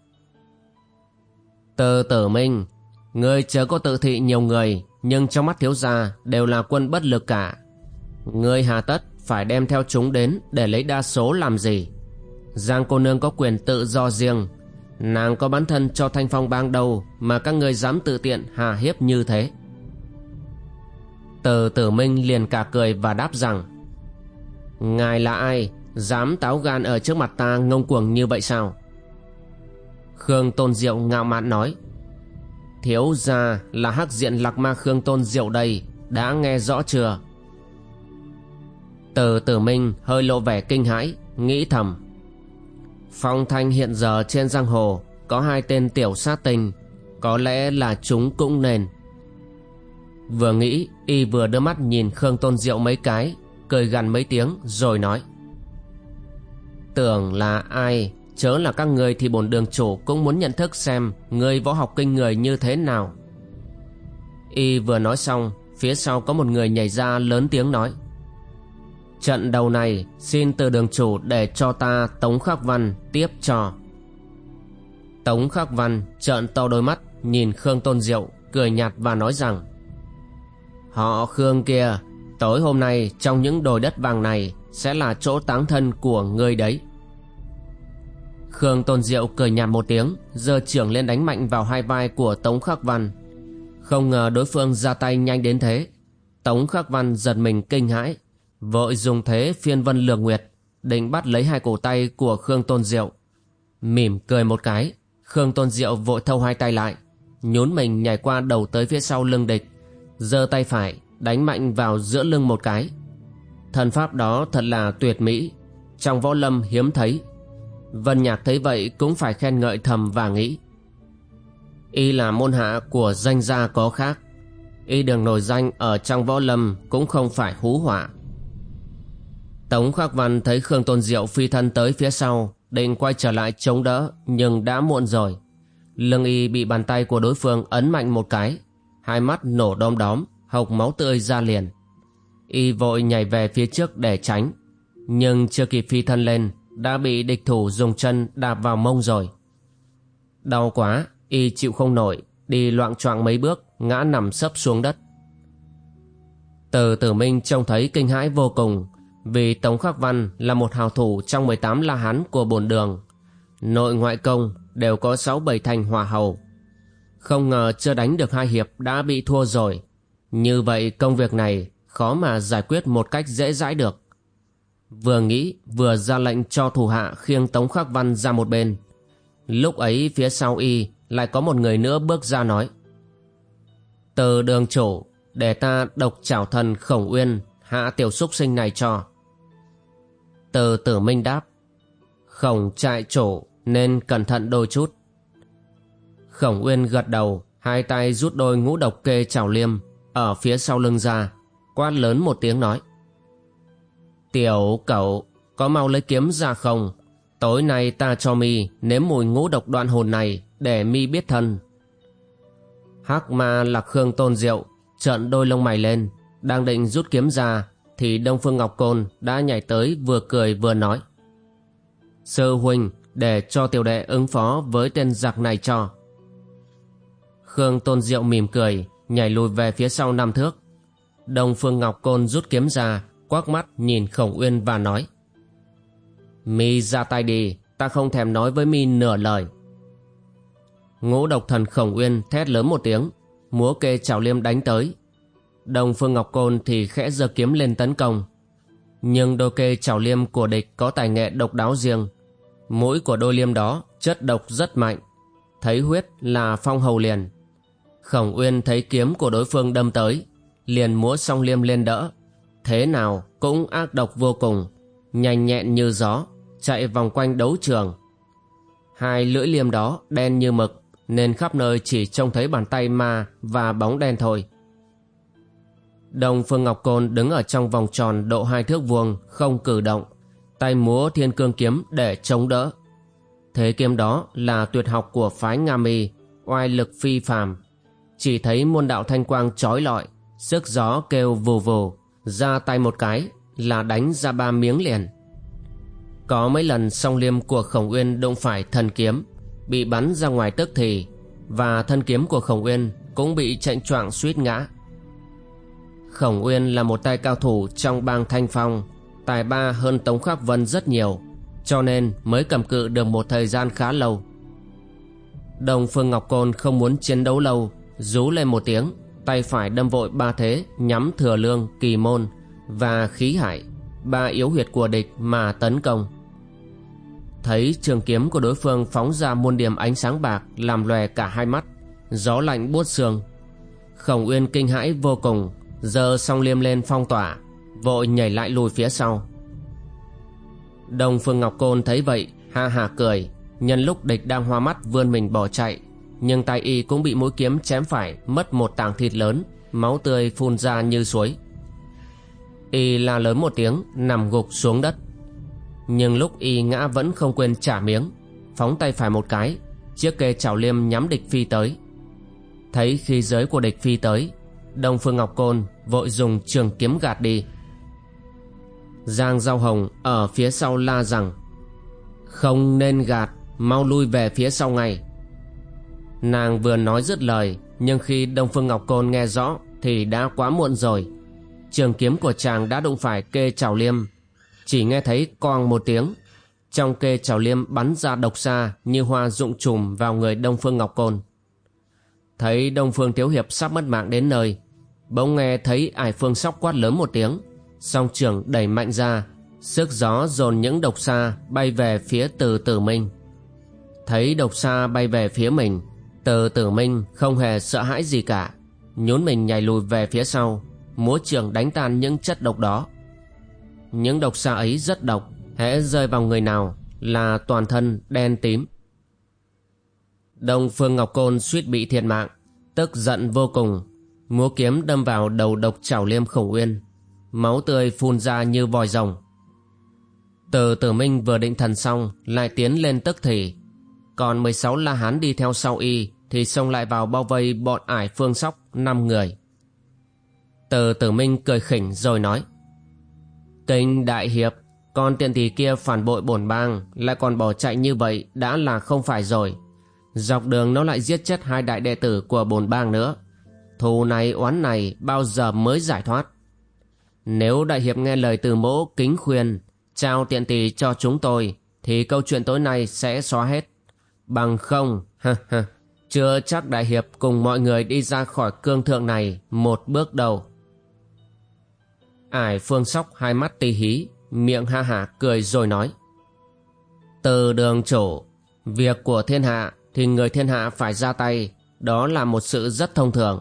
tơ tử minh, ngươi chớ có tự thị nhiều người, nhưng trong mắt thiếu gia đều là quân bất lực cả. Ngươi hà tất phải đem theo chúng đến để lấy đa số làm gì? Giang cô nương có quyền tự do riêng, nàng có bán thân cho thanh phong bang đâu mà các ngươi dám tự tiện hà hiếp như thế. Tờ tử minh liền cả cười và đáp rằng Ngài là ai Dám táo gan ở trước mặt ta ngông cuồng như vậy sao Khương Tôn Diệu ngạo mạn nói. Thiếu gia là hắc diện lạc ma Khương Tôn Diệu đây, Đã nghe rõ chưa? Từ tử minh hơi lộ vẻ kinh hãi, Nghĩ thầm. Phong thanh hiện giờ trên giang hồ, Có hai tên tiểu sát tình Có lẽ là chúng cũng nên. Vừa nghĩ, y vừa đưa mắt nhìn Khương Tôn Diệu mấy cái, Cười gằn mấy tiếng, rồi nói. Tưởng là ai? Chớ là các người thì bổn đường chủ Cũng muốn nhận thức xem Người võ học kinh người như thế nào. Y vừa nói xong, Phía sau có một người nhảy ra lớn tiếng nói, Trận đầu này Xin từ đường chủ để cho ta Tống Khắc Văn tiếp cho. Tống Khắc Văn trợn to đôi mắt, Nhìn Khương Tôn Diệu, Cười nhạt và nói rằng, Họ Khương kia, Tối hôm nay trong những đồi đất vàng này Sẽ là chỗ táng thân của ngươi đấy. Khương Tôn Diệu cười nhạt một tiếng, giơ trưởng lên đánh mạnh vào hai vai của Tống Khắc Văn. Không ngờ đối phương ra tay nhanh đến thế. Tống Khắc Văn giật mình kinh hãi, Vội dùng thế phiên vân lược nguyệt, Định bắt lấy hai cổ tay của Khương Tôn Diệu. Mỉm cười một cái, Khương Tôn Diệu vội thâu hai tay lại, Nhún mình nhảy qua đầu tới phía sau lưng địch, giơ tay phải, đánh mạnh vào giữa lưng một cái. Thần pháp đó thật là tuyệt mỹ, trong võ lâm hiếm thấy vân nhạc thấy vậy cũng phải khen ngợi thầm và nghĩ. Y là môn hạ của danh gia có khác. Y đường nổi danh ở trong võ lâm cũng không phải hú họa. Tống khắc văn thấy khương tôn diệu phi thân tới phía sau định quay trở lại chống đỡ nhưng đã muộn rồi. Lưng y bị bàn tay của đối phương ấn mạnh một cái hai mắt nổ đom đóm, hộc máu tươi ra liền. Y vội nhảy về phía trước để tránh, nhưng chưa kịp phi thân lên, đã bị địch thủ dùng chân đạp vào mông rồi. Đau quá, Y chịu không nổi, đi loạn choạng mấy bước, ngã nằm sấp xuống đất. Từ tử minh trông thấy kinh hãi vô cùng, vì Tống Khắc Văn là một hào thủ trong 18 la hán của bồn đường. Nội ngoại công đều có 6-7 thành hòa hầu, không ngờ chưa đánh được hai hiệp đã bị thua rồi. Như vậy công việc này khó mà giải quyết một cách dễ dãi được. Vừa nghĩ vừa ra lệnh cho thủ hạ khiêng Tống Khắc Văn ra một bên. Lúc ấy phía sau y lại có một người nữa bước ra nói. Từ đường chủ để ta độc trảo thần khổng uyên hạ tiểu súc sinh này cho. Từ tử minh đáp. Khổng trại chủ nên cẩn thận đôi chút. Khổng Uyên gật đầu, hai tay rút đôi ngũ độc kê chảo liêm ở phía sau lưng ra, quát lớn một tiếng nói. Tiểu cậu, có mau lấy kiếm ra không? Tối nay ta cho mi nếm mùi ngũ độc đoạn hồn này để mi biết thân. Hắc ma lạc khương tôn diệu, trợn đôi lông mày lên, đang định rút kiếm ra, thì Đông Phương Ngọc Côn đã nhảy tới vừa cười vừa nói. Sư huynh, để cho tiểu đệ ứng phó với tên giặc này cho. Khương Tôn Diệu mỉm cười, nhảy lùi về phía sau năm thước. Đông Phương Ngọc Côn rút kiếm ra, quắc mắt nhìn Khổng Uyên và nói. Mi ra tay đi, ta không thèm nói với Mi nửa lời. Ngũ độc thần Khổng Uyên thét lớn một tiếng, múa kê trào liêm đánh tới. đồng Phương Ngọc Côn thì khẽ giơ kiếm lên tấn công. Nhưng đôi kê trào liêm của địch có tài nghệ độc đáo riêng. Mũi của đôi liêm đó chất độc rất mạnh. Thấy huyết là phong hầu liền Khổng Uyên thấy kiếm của đối phương đâm tới, liền múa song liêm lên đỡ. Thế nào cũng ác độc vô cùng, nhanh nhẹn như gió, chạy vòng quanh đấu trường. Hai lưỡi liềm đó đen như mực, nên khắp nơi chỉ trông thấy bàn tay ma và bóng đen thôi. Đồng Phương Ngọc Côn đứng ở trong vòng tròn độ hai thước vuông, không cử động, tay múa thiên cương kiếm để chống đỡ. Thế kiếm đó là tuyệt học của phái Nga Mi, oai lực phi phàm, chỉ thấy môn đạo thanh quang trói lọi sức gió kêu vù vù ra tay một cái là đánh ra ba miếng liền. Có mấy lần song liêm của khổng uyên đụng phải thần kiếm, bị bắn ra ngoài tức thì, và thân kiếm của khổng uyên cũng bị chạy choạng suýt ngã. Khổng uyên là một tay cao thủ trong bang thanh phong, tài ba hơn tống khắc vân rất nhiều, cho nên mới cầm cự được một thời gian khá lâu. Đồng phương ngọc côn không muốn chiến đấu lâu, rú lên một tiếng tay phải đâm vội ba thế, nhắm thừa lương, kỳ môn và khí hải, ba yếu huyệt của địch mà tấn công. Thấy trường kiếm của đối phương phóng ra muôn điểm ánh sáng bạc, làm lòe cả hai mắt, gió lạnh buốt xương khổng uyên kinh hãi vô cùng, giơ song liêm lên phong tỏa, vội nhảy lại lùi phía sau. Đồng phương ngọc côn thấy vậy, ha hả cười, nhân lúc địch đang hoa mắt vươn mình bỏ chạy nhưng tay y cũng bị mũi kiếm chém phải, mất một tảng thịt lớn, máu tươi phun ra như suối. Y la lớn một tiếng, nằm gục xuống đất. Nhưng lúc y ngã vẫn không quên trả miếng, phóng tay phải một cái, chiếc kê chảo liêm nhắm địch phi tới. Thấy khi giới của địch phi tới, đông phương ngọc côn vội dùng trường kiếm gạt đi. Giang giao hồng ở phía sau la rằng, không nên gạt, mau lui về phía sau ngay nàng vừa nói dứt lời, nhưng khi đông phương ngọc côn nghe rõ thì đã quá muộn rồi. Trường kiếm của chàng đã đụng phải kê trào liêm. Chỉ nghe thấy con một tiếng. Trong kê trào liêm bắn ra độc xa như hoa rụng trùm vào người đông phương ngọc côn. Thấy đông phương thiếu hiệp sắp mất mạng đến nơi, bỗng nghe thấy ải phương sóc quát lớn một tiếng, song trường đẩy mạnh ra, sức gió dồn những độc xa bay về phía từ tử minh. Thấy độc xa bay về phía mình từ tử minh không hề sợ hãi gì cả. Nhún mình nhảy lùi về phía sau, múa trường đánh tan những chất độc đó. Những độc xa ấy rất độc, hễ rơi vào người nào là toàn thân đen tím. Đông phương ngọc côn suýt bị thiệt mạng, tức giận vô cùng, múa kiếm đâm vào đầu độc trảo liêm khổng uyên. Máu tươi phun ra như vòi rồng. Từ tử minh vừa định thần xong, lại tiến lên tức thì còn 16 la hán đi theo sau y, thì xông lại vào bao vây bọn ải phương sóc, năm người. Từ tử minh cười khỉnh rồi nói, kinh đại hiệp, con tiện tỷ kia phản bội bổn bang, lại còn bỏ chạy như vậy đã là không phải rồi. Dọc đường nó lại giết chết hai đại đệ tử của bổn bang nữa. Thù này, oán này, bao giờ mới giải thoát? Nếu đại hiệp nghe lời từ mỗ kính khuyên, trao tiện tỷ cho chúng tôi, thì câu chuyện tối nay sẽ xóa hết bằng không, ha ha. Chưa chắc đại hiệp cùng mọi người đi ra khỏi cương thượng này một bước đầu. Ải phương sóc hai mắt tì hí, miệng ha hả cười rồi nói. Từ đường chủ, việc của thiên hạ thì người thiên hạ phải ra tay, đó là một sự rất thông thường.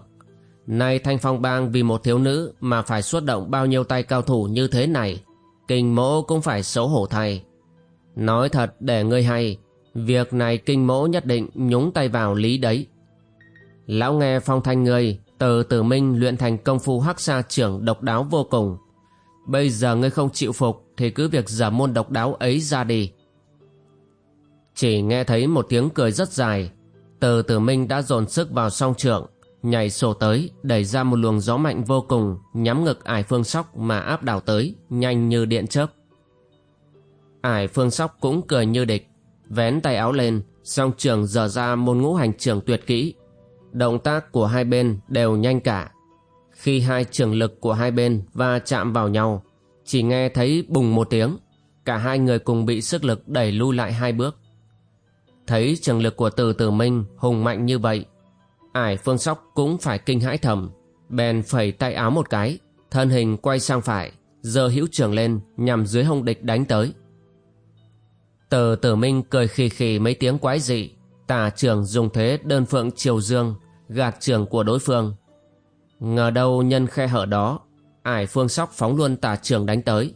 Nay thanh phong bang vì một thiếu nữ mà phải xuất động bao nhiêu tay cao thủ như thế này, kinh mỗ cũng phải xấu hổ thay. Nói thật để ngươi hay việc này kinh mỗ nhất định nhúng tay vào lý đấy. Lão nghe phong thanh người từ tử minh luyện thành công phu hắc sa trưởng độc đáo vô cùng. Bây giờ ngươi không chịu phục thì cứ việc giả môn độc đáo ấy ra đi. Chỉ nghe thấy một tiếng cười rất dài từ tử minh đã dồn sức vào song trượng, nhảy sổ tới, đẩy ra một luồng gió mạnh vô cùng, nhắm ngực ải phương sóc mà áp đảo tới, nhanh như điện chớp. Ải phương sóc cũng cười như địch vén tay áo lên, song trường dở ra môn ngũ hành trường tuyệt kỹ. Động tác của hai bên đều nhanh cả. Khi hai trường lực của hai bên va chạm vào nhau, chỉ nghe thấy bùng một tiếng, cả hai người cùng bị sức lực đẩy lui lại hai bước. Thấy trường lực của từ tử minh hùng mạnh như vậy, ải phương sóc cũng phải kinh hãi thầm, bèn phẩy tay áo một cái, thân hình quay sang phải, giơ hữu trường lên nhằm dưới hông địch đánh tới từ tử minh cười khì khì mấy tiếng quái dị. Tả trường dùng thế đơn phượng triều dương, gạt trường của đối phương. Ngờ đâu nhân khe hở đó, ải phương sóc phóng luôn tả trường đánh tới.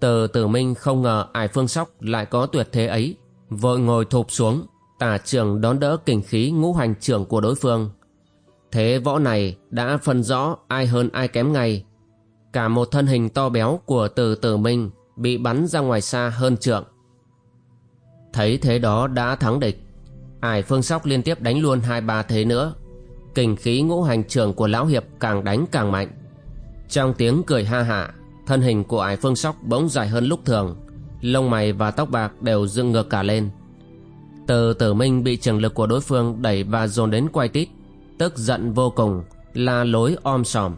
Từ tử minh không ngờ ải phương sóc lại có tuyệt thế ấy. Vội ngồi thụp xuống tả trường đón đỡ kình khí ngũ hành trưởng của đối phương. Thế võ này đã phân rõ ai hơn ai kém ngay. Cả một thân hình to béo của từ tử minh bị bắn ra ngoài xa hơn trượng thấy thế đó đã thắng địch. Ải phương sóc liên tiếp đánh luôn hai ba thế nữa. Kình khí ngũ hành trưởng của lão hiệp càng đánh càng mạnh. Trong tiếng cười ha hả, thân hình của ải phương sóc bỗng dài hơn lúc thường. Lông mày và tóc bạc đều dựng ngược cả lên. Từ tử minh bị trường lực của đối phương đẩy và dồn đến quay tít, Tức giận vô cùng, La lối om sòm.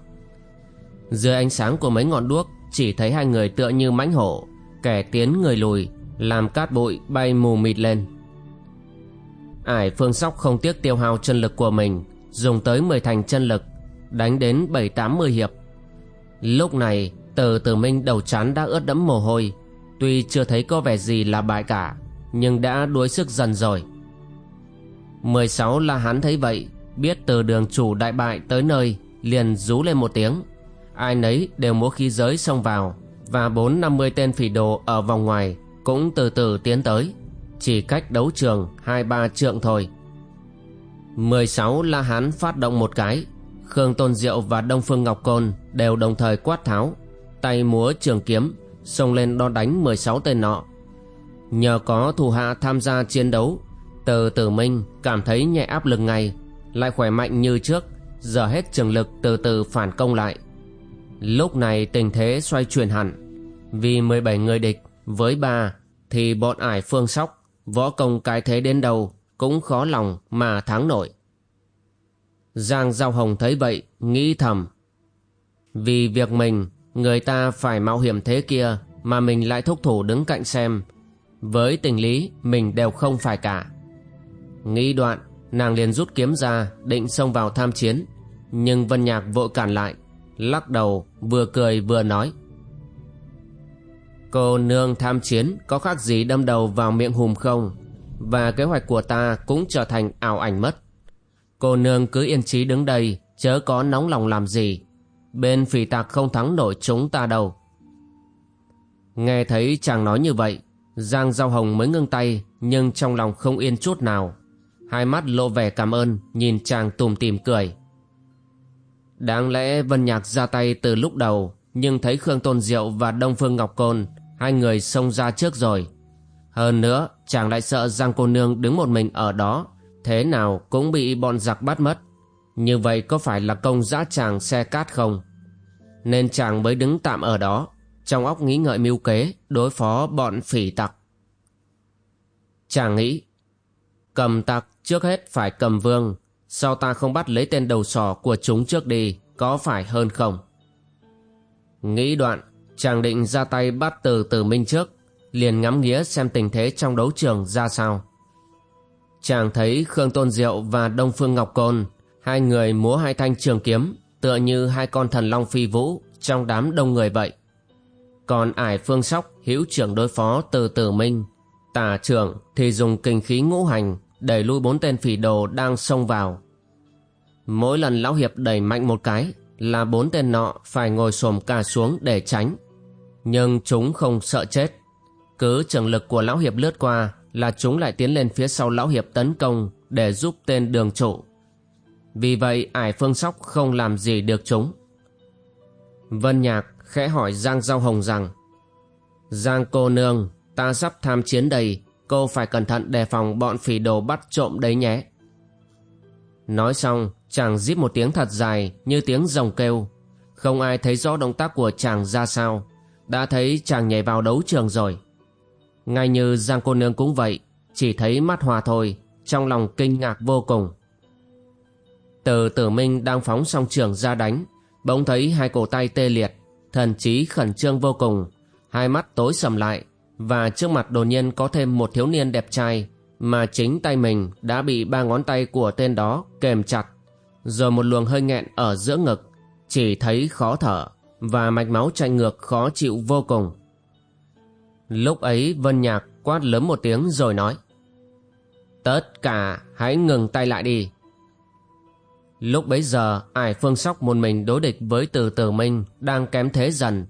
Dưới ánh sáng của mấy ngọn đuốc, Chỉ thấy hai người tựa như mãnh hổ, Kẻ tiến người lùi. Làm cát bụi bay mù mịt lên. Ải phương sóc không tiếc tiêu hao chân lực của mình, Dùng tới 10 thành chân lực, Đánh đến 7-80 hiệp. Lúc này từ tử minh đầu chán đã ướt đẫm mồ hôi, Tuy chưa thấy có vẻ gì là bại cả, Nhưng đã đuối sức dần rồi. 16 là hắn thấy vậy, Biết từ đường chủ đại bại tới nơi, Liền rú lên một tiếng. Ai nấy đều múa khí giới xông vào, Và bốn năm mươi tên phỉ đồ ở vòng ngoài cũng từ từ tiến tới. Chỉ cách đấu trường hai ba trượng thôi. 16 la hán phát động một cái. Khương Tôn Diệu và Đông Phương Ngọc Côn Đều đồng thời quát tháo. Tay múa trường kiếm, Xông lên đo đánh 16 tên nọ. Nhờ có thủ hạ tham gia chiến đấu, Từ tử minh cảm thấy nhẹ áp lực ngay, lại khỏe mạnh như trước, giờ hết trường lực từ từ phản công lại. Lúc này tình thế xoay chuyển hẳn, vì 17 người địch với ba, thì bọn ải phương sóc, võ công cái thế đến đâu cũng khó lòng mà thắng nổi. Giang giao hồng thấy vậy, nghĩ thầm. Vì việc mình, người ta phải mạo hiểm thế kia mà mình lại thúc thủ đứng cạnh xem. Với tình lý, mình đều không phải cả. Nghĩ đoạn, Nàng liền rút kiếm ra, định xông vào tham chiến. Nhưng Vân Nhạc vội cản lại, Lắc đầu, vừa cười vừa nói. Cô nương tham chiến có khác gì đâm đầu vào miệng hùm không? Và kế hoạch của ta cũng trở thành ảo ảnh mất. Cô nương cứ yên trí đứng đây, Chớ có nóng lòng làm gì. Bên phỉ tạc không thắng nổi chúng ta đâu. Nghe thấy chàng nói như vậy, Giang Giao Hồng mới ngưng tay, Nhưng trong lòng không yên chút nào. Hai mắt lộ vẻ cảm ơn, Nhìn chàng tùm tìm cười. Đáng lẽ Vân Nhạc ra tay từ lúc đầu nhưng thấy Khương Tôn Diệu và Đông Phương Ngọc Côn, Hai người xông ra trước rồi. Hơn nữa, chàng lại sợ Giang cô nương đứng một mình ở đó, Thế nào cũng bị bọn giặc bắt mất. Như vậy có phải là công giã chàng xe cát không? Nên chàng mới đứng tạm ở đó, Trong óc nghĩ ngợi mưu kế, Đối phó bọn phỉ tặc. Chàng nghĩ, Cầm tặc trước hết phải cầm vương Sao ta không bắt lấy tên đầu sò của chúng trước đi, Có phải hơn không? Nghĩ đoạn, Chàng định ra tay bắt từ tử minh trước, Liền ngắm nghía xem tình thế trong đấu trường ra sao Chàng thấy Khương Tôn Diệu và Đông Phương Ngọc Côn, Hai người múa hai thanh trường kiếm, Tựa như hai con thần long phi vũ Trong đám đông người vậy Còn ải phương sóc, hữu trưởng đối phó từ tử minh, Tả trưởng thì dùng kinh khí ngũ hành đẩy lui bốn tên phỉ đồ đang xông vào. Mỗi lần lão hiệp đẩy mạnh một cái là bốn tên nọ phải ngồi xổm cả xuống để tránh. Nhưng chúng không sợ chết. Cứ trường lực của lão hiệp lướt qua là chúng lại tiến lên phía sau lão hiệp tấn công để giúp tên đường trụ. Vì vậy ải phương sóc không làm gì được chúng. Vân Nhạc khẽ hỏi Giang Giao Hồng rằng Giang cô nương, ta sắp tham chiến đầy, Cô phải cẩn thận đề phòng bọn phỉ đồ bắt trộm đấy nhé. Nói xong, chàng díp một tiếng thật dài như tiếng rồng kêu. Không ai thấy rõ động tác của chàng ra sao. Đã thấy chàng nhảy vào đấu trường rồi. Ngay như Giang cô nương cũng vậy, chỉ thấy mắt hòa thôi, trong lòng kinh ngạc vô cùng. Từ tử minh đang phóng song trường ra đánh, bỗng thấy hai cổ tay tê liệt, thần trí khẩn trương vô cùng, hai mắt tối sầm lại, và trước mặt đột nhiên có thêm một thiếu niên đẹp trai mà chính tay mình đã bị ba ngón tay của tên đó kềm chặt rồi một luồng hơi nghẹn ở giữa ngực, chỉ thấy khó thở và mạch máu chạy ngược khó chịu vô cùng. Lúc ấy vân nhạc quát lớn một tiếng rồi nói, tất cả hãy ngừng tay lại đi. Lúc bấy giờ, ải phương sóc một mình đối địch với từ tử minh đang kém thế dần.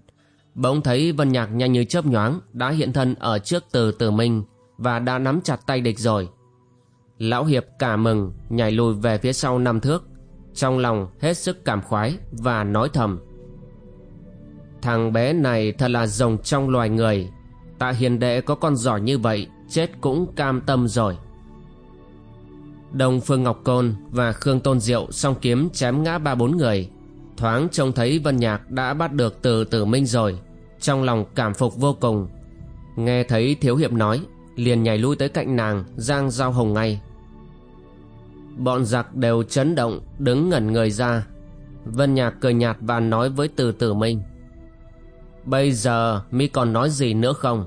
Bỗng thấy Vân Nhạc nhanh như chớp nhoáng đã hiện thân ở trước từ tử minh và đã nắm chặt tay địch rồi. Lão Hiệp cả mừng nhảy lùi về phía sau năm thước trong lòng hết sức cảm khoái và nói thầm, Thằng bé này thật là rồng trong loài người. Tạ hiền đệ có con giỏi như vậy, Chết cũng cam tâm rồi. Đông Phương Ngọc Côn và Khương Tôn Diệu song kiếm chém ngã ba bốn người. Thoáng trông thấy Vân Nhạc đã bắt được từ tử minh rồi. Trong lòng cảm phục vô cùng. Nghe thấy thiếu hiệp nói, liền nhảy lui tới cạnh nàng, giang giao hồng ngay bọn giặc đều chấn động, đứng ngẩn người ra. Vân nhạc cười nhạt và nói với từ tử minh. Bây giờ mi còn nói gì nữa không?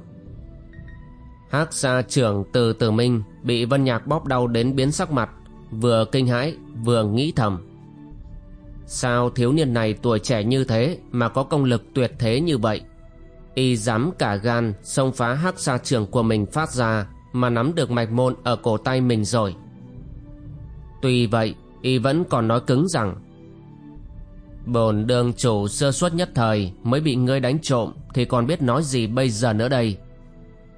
Hắc xa trưởng từ tử minh bị vân nhạc bóp đau đến biến sắc mặt, vừa kinh hãi, vừa nghĩ thầm. Sao thiếu niên này tuổi trẻ như thế mà có công lực tuyệt thế như vậy? Y dám cả gan xông phá hắc xa trường của mình phát ra mà nắm được mạch môn ở cổ tay mình rồi tuy vậy, y vẫn còn nói cứng rằng, bồn đường chủ sơ suất nhất thời mới bị ngươi đánh trộm, thì còn biết nói gì bây giờ nữa đây?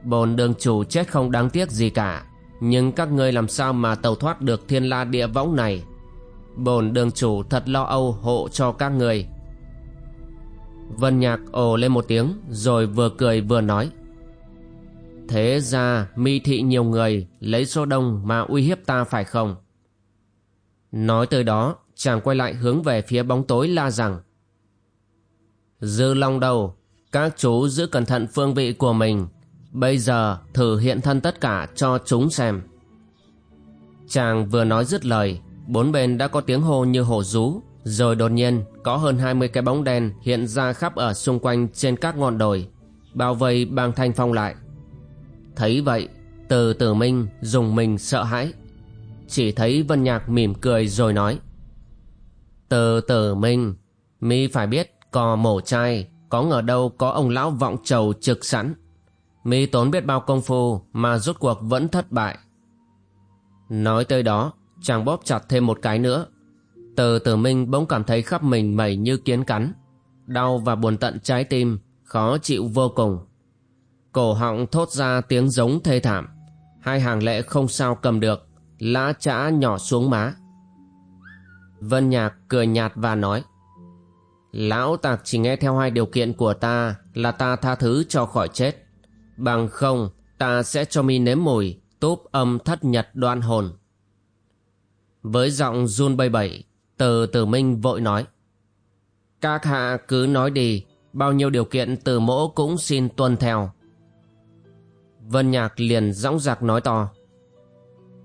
Bồn đường chủ chết không đáng tiếc gì cả, nhưng các ngươi làm sao mà tàu thoát được thiên la địa võng này? Bồn đường chủ thật lo âu hộ cho các ngươi. Vân nhạc ồ lên một tiếng, rồi vừa cười vừa nói, thế ra mi thị nhiều người lấy số đông mà uy hiếp ta phải không? Nói tới đó, chàng quay lại hướng về phía bóng tối la rằng, dư long đầu các chú giữ cẩn thận phương vị của mình. Bây giờ thử hiện thân tất cả cho chúng xem. Chàng vừa nói dứt lời, bốn bên đã có tiếng hô như hổ rú, rồi đột nhiên có hơn 20 cái bóng đen hiện ra khắp ở xung quanh trên các ngọn đồi, bao vây bang thanh phong lại. Thấy vậy, từ tử minh dùng mình sợ hãi chỉ thấy vân nhạc mỉm cười rồi nói từ tử minh mi phải biết cò mổ chai, có ngờ đâu có ông lão vọng trầu trực sẵn. Mi tốn biết bao công phu mà rốt cuộc vẫn thất bại. Nói tới đó chàng bóp chặt thêm một cái nữa. Từ tử minh bỗng cảm thấy khắp mình mẩy như kiến cắn đau và buồn tận trái tim khó chịu vô cùng. Cổ họng thốt ra tiếng giống thê thảm hai hàng lệ không sao cầm được lã chã nhỏ xuống má. Vân nhạc cười nhạt và nói, lão tạc chỉ nghe theo hai điều kiện của ta là ta tha thứ cho khỏi chết. Bằng không, ta sẽ cho mi nếm mùi túp âm thất nhật đoan hồn. Với giọng run bay bẩy từ tử minh vội nói, các hạ cứ nói đi, bao nhiêu điều kiện từ mỗ cũng xin tuân theo. Vân nhạc liền dõng dạc nói to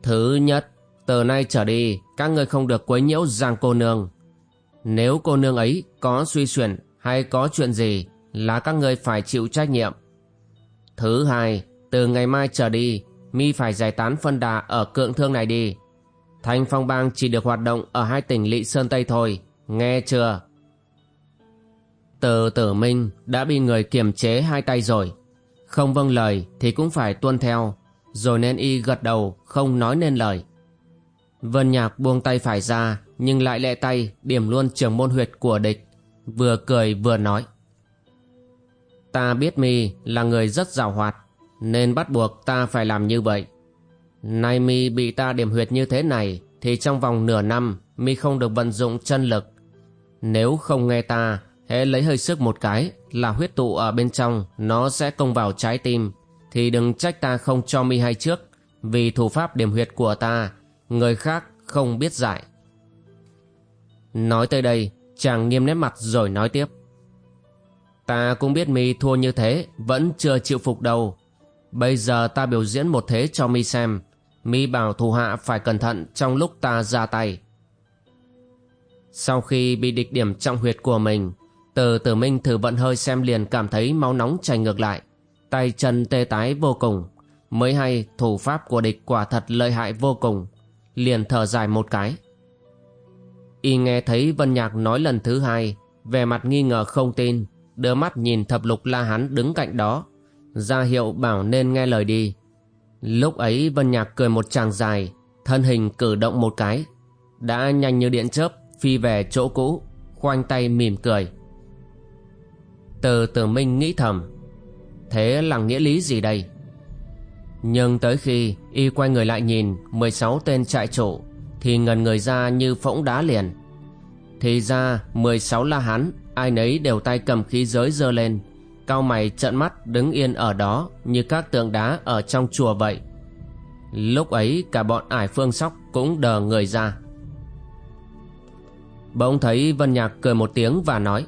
thứ nhất. Từ nay trở đi các ngươi không được quấy nhiễu giang cô nương. Nếu cô nương ấy có suy xuyển hay có chuyện gì là các ngươi phải chịu trách nhiệm. Thứ hai từ ngày mai trở đi mi phải giải tán phân đà ở cượng thương này đi. Thanh Phong Bang chỉ được hoạt động ở hai tỉnh Lị Sơn Tây thôi, nghe chưa? Từ tử minh đã bị người kiềm chế hai tay rồi. Không vâng lời thì cũng phải tuân theo, rồi nên y gật đầu không nói nên lời. Vân Nhạc buông tay phải ra nhưng lại lẹ tay điểm luôn trường môn huyệt của địch, vừa cười vừa nói. Ta biết mi là người rất giàu hoạt, nên bắt buộc ta phải làm như vậy. Nay mi bị ta điểm huyệt như thế này thì trong vòng nửa năm mi không được vận dụng chân lực. Nếu không nghe ta, hễ lấy hơi sức một cái là huyết tụ ở bên trong nó sẽ công vào trái tim thì đừng trách ta không cho mi hay trước vì thủ pháp điểm huyệt của ta, người khác không biết giải. Nói tới đây, chàng nghiêm nét mặt rồi nói tiếp. Ta cũng biết mi thua như thế, vẫn chưa chịu phục đâu. Bây giờ ta biểu diễn một thế cho mi xem mi bảo thủ hạ phải cẩn thận trong lúc ta ra tay sau khi bị địch điểm trọng huyệt của mình, từ tử minh thử vận hơi xem liền cảm thấy máu nóng chảy ngược lại tay chân tê tái vô cùng. Mới hay thủ pháp của địch quả thật lợi hại vô cùng. Liền thở dài một cái. Y nghe thấy vân nhạc nói lần thứ hai về mặt nghi ngờ không tin đưa mắt nhìn thập lục la hán đứng cạnh đó. Ra hiệu bảo nên nghe lời đi. Lúc ấy Vân Nhạc cười một tràng dài, thân hình cử động một cái, đã nhanh như điện chớp phi về chỗ cũ, khoanh tay mỉm cười. Từ tử minh nghĩ thầm, thế là nghĩa lý gì đây? Nhưng tới khi y quay người lại nhìn 16 tên trại chủ thì ngần người ra như phỗng đá liền. Thì ra 16 la hán, ai nấy đều tay cầm khí giới dơ lên, cao mày trợn mắt đứng yên ở đó như các tượng đá ở trong chùa vậy lúc ấy cả bọn ải phương sóc cũng đờ người ra bỗng thấy vân nhạc cười một tiếng và nói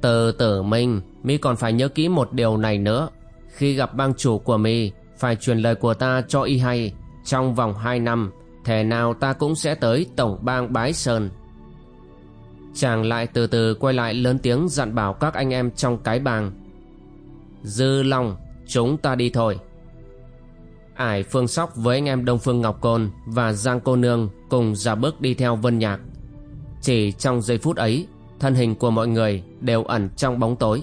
từ tử minh mi còn phải nhớ kỹ một điều này nữa. Khi gặp bang chủ của mi, Phải truyền lời của ta cho y hay. Trong vòng hai năm Thể nào ta cũng sẽ tới tổng bang Bái Sơn. Chàng lại từ từ quay lại lớn tiếng dặn bảo các anh em trong cái bang. Dư Long, Chúng ta đi thôi. Ải Phương Sóc với anh em Đông Phương Ngọc Côn Và Giang Cô Nương Cùng ra bước đi theo Vân Nhạc. Chỉ trong giây phút ấy, Thân hình của mọi người đều ẩn trong bóng tối.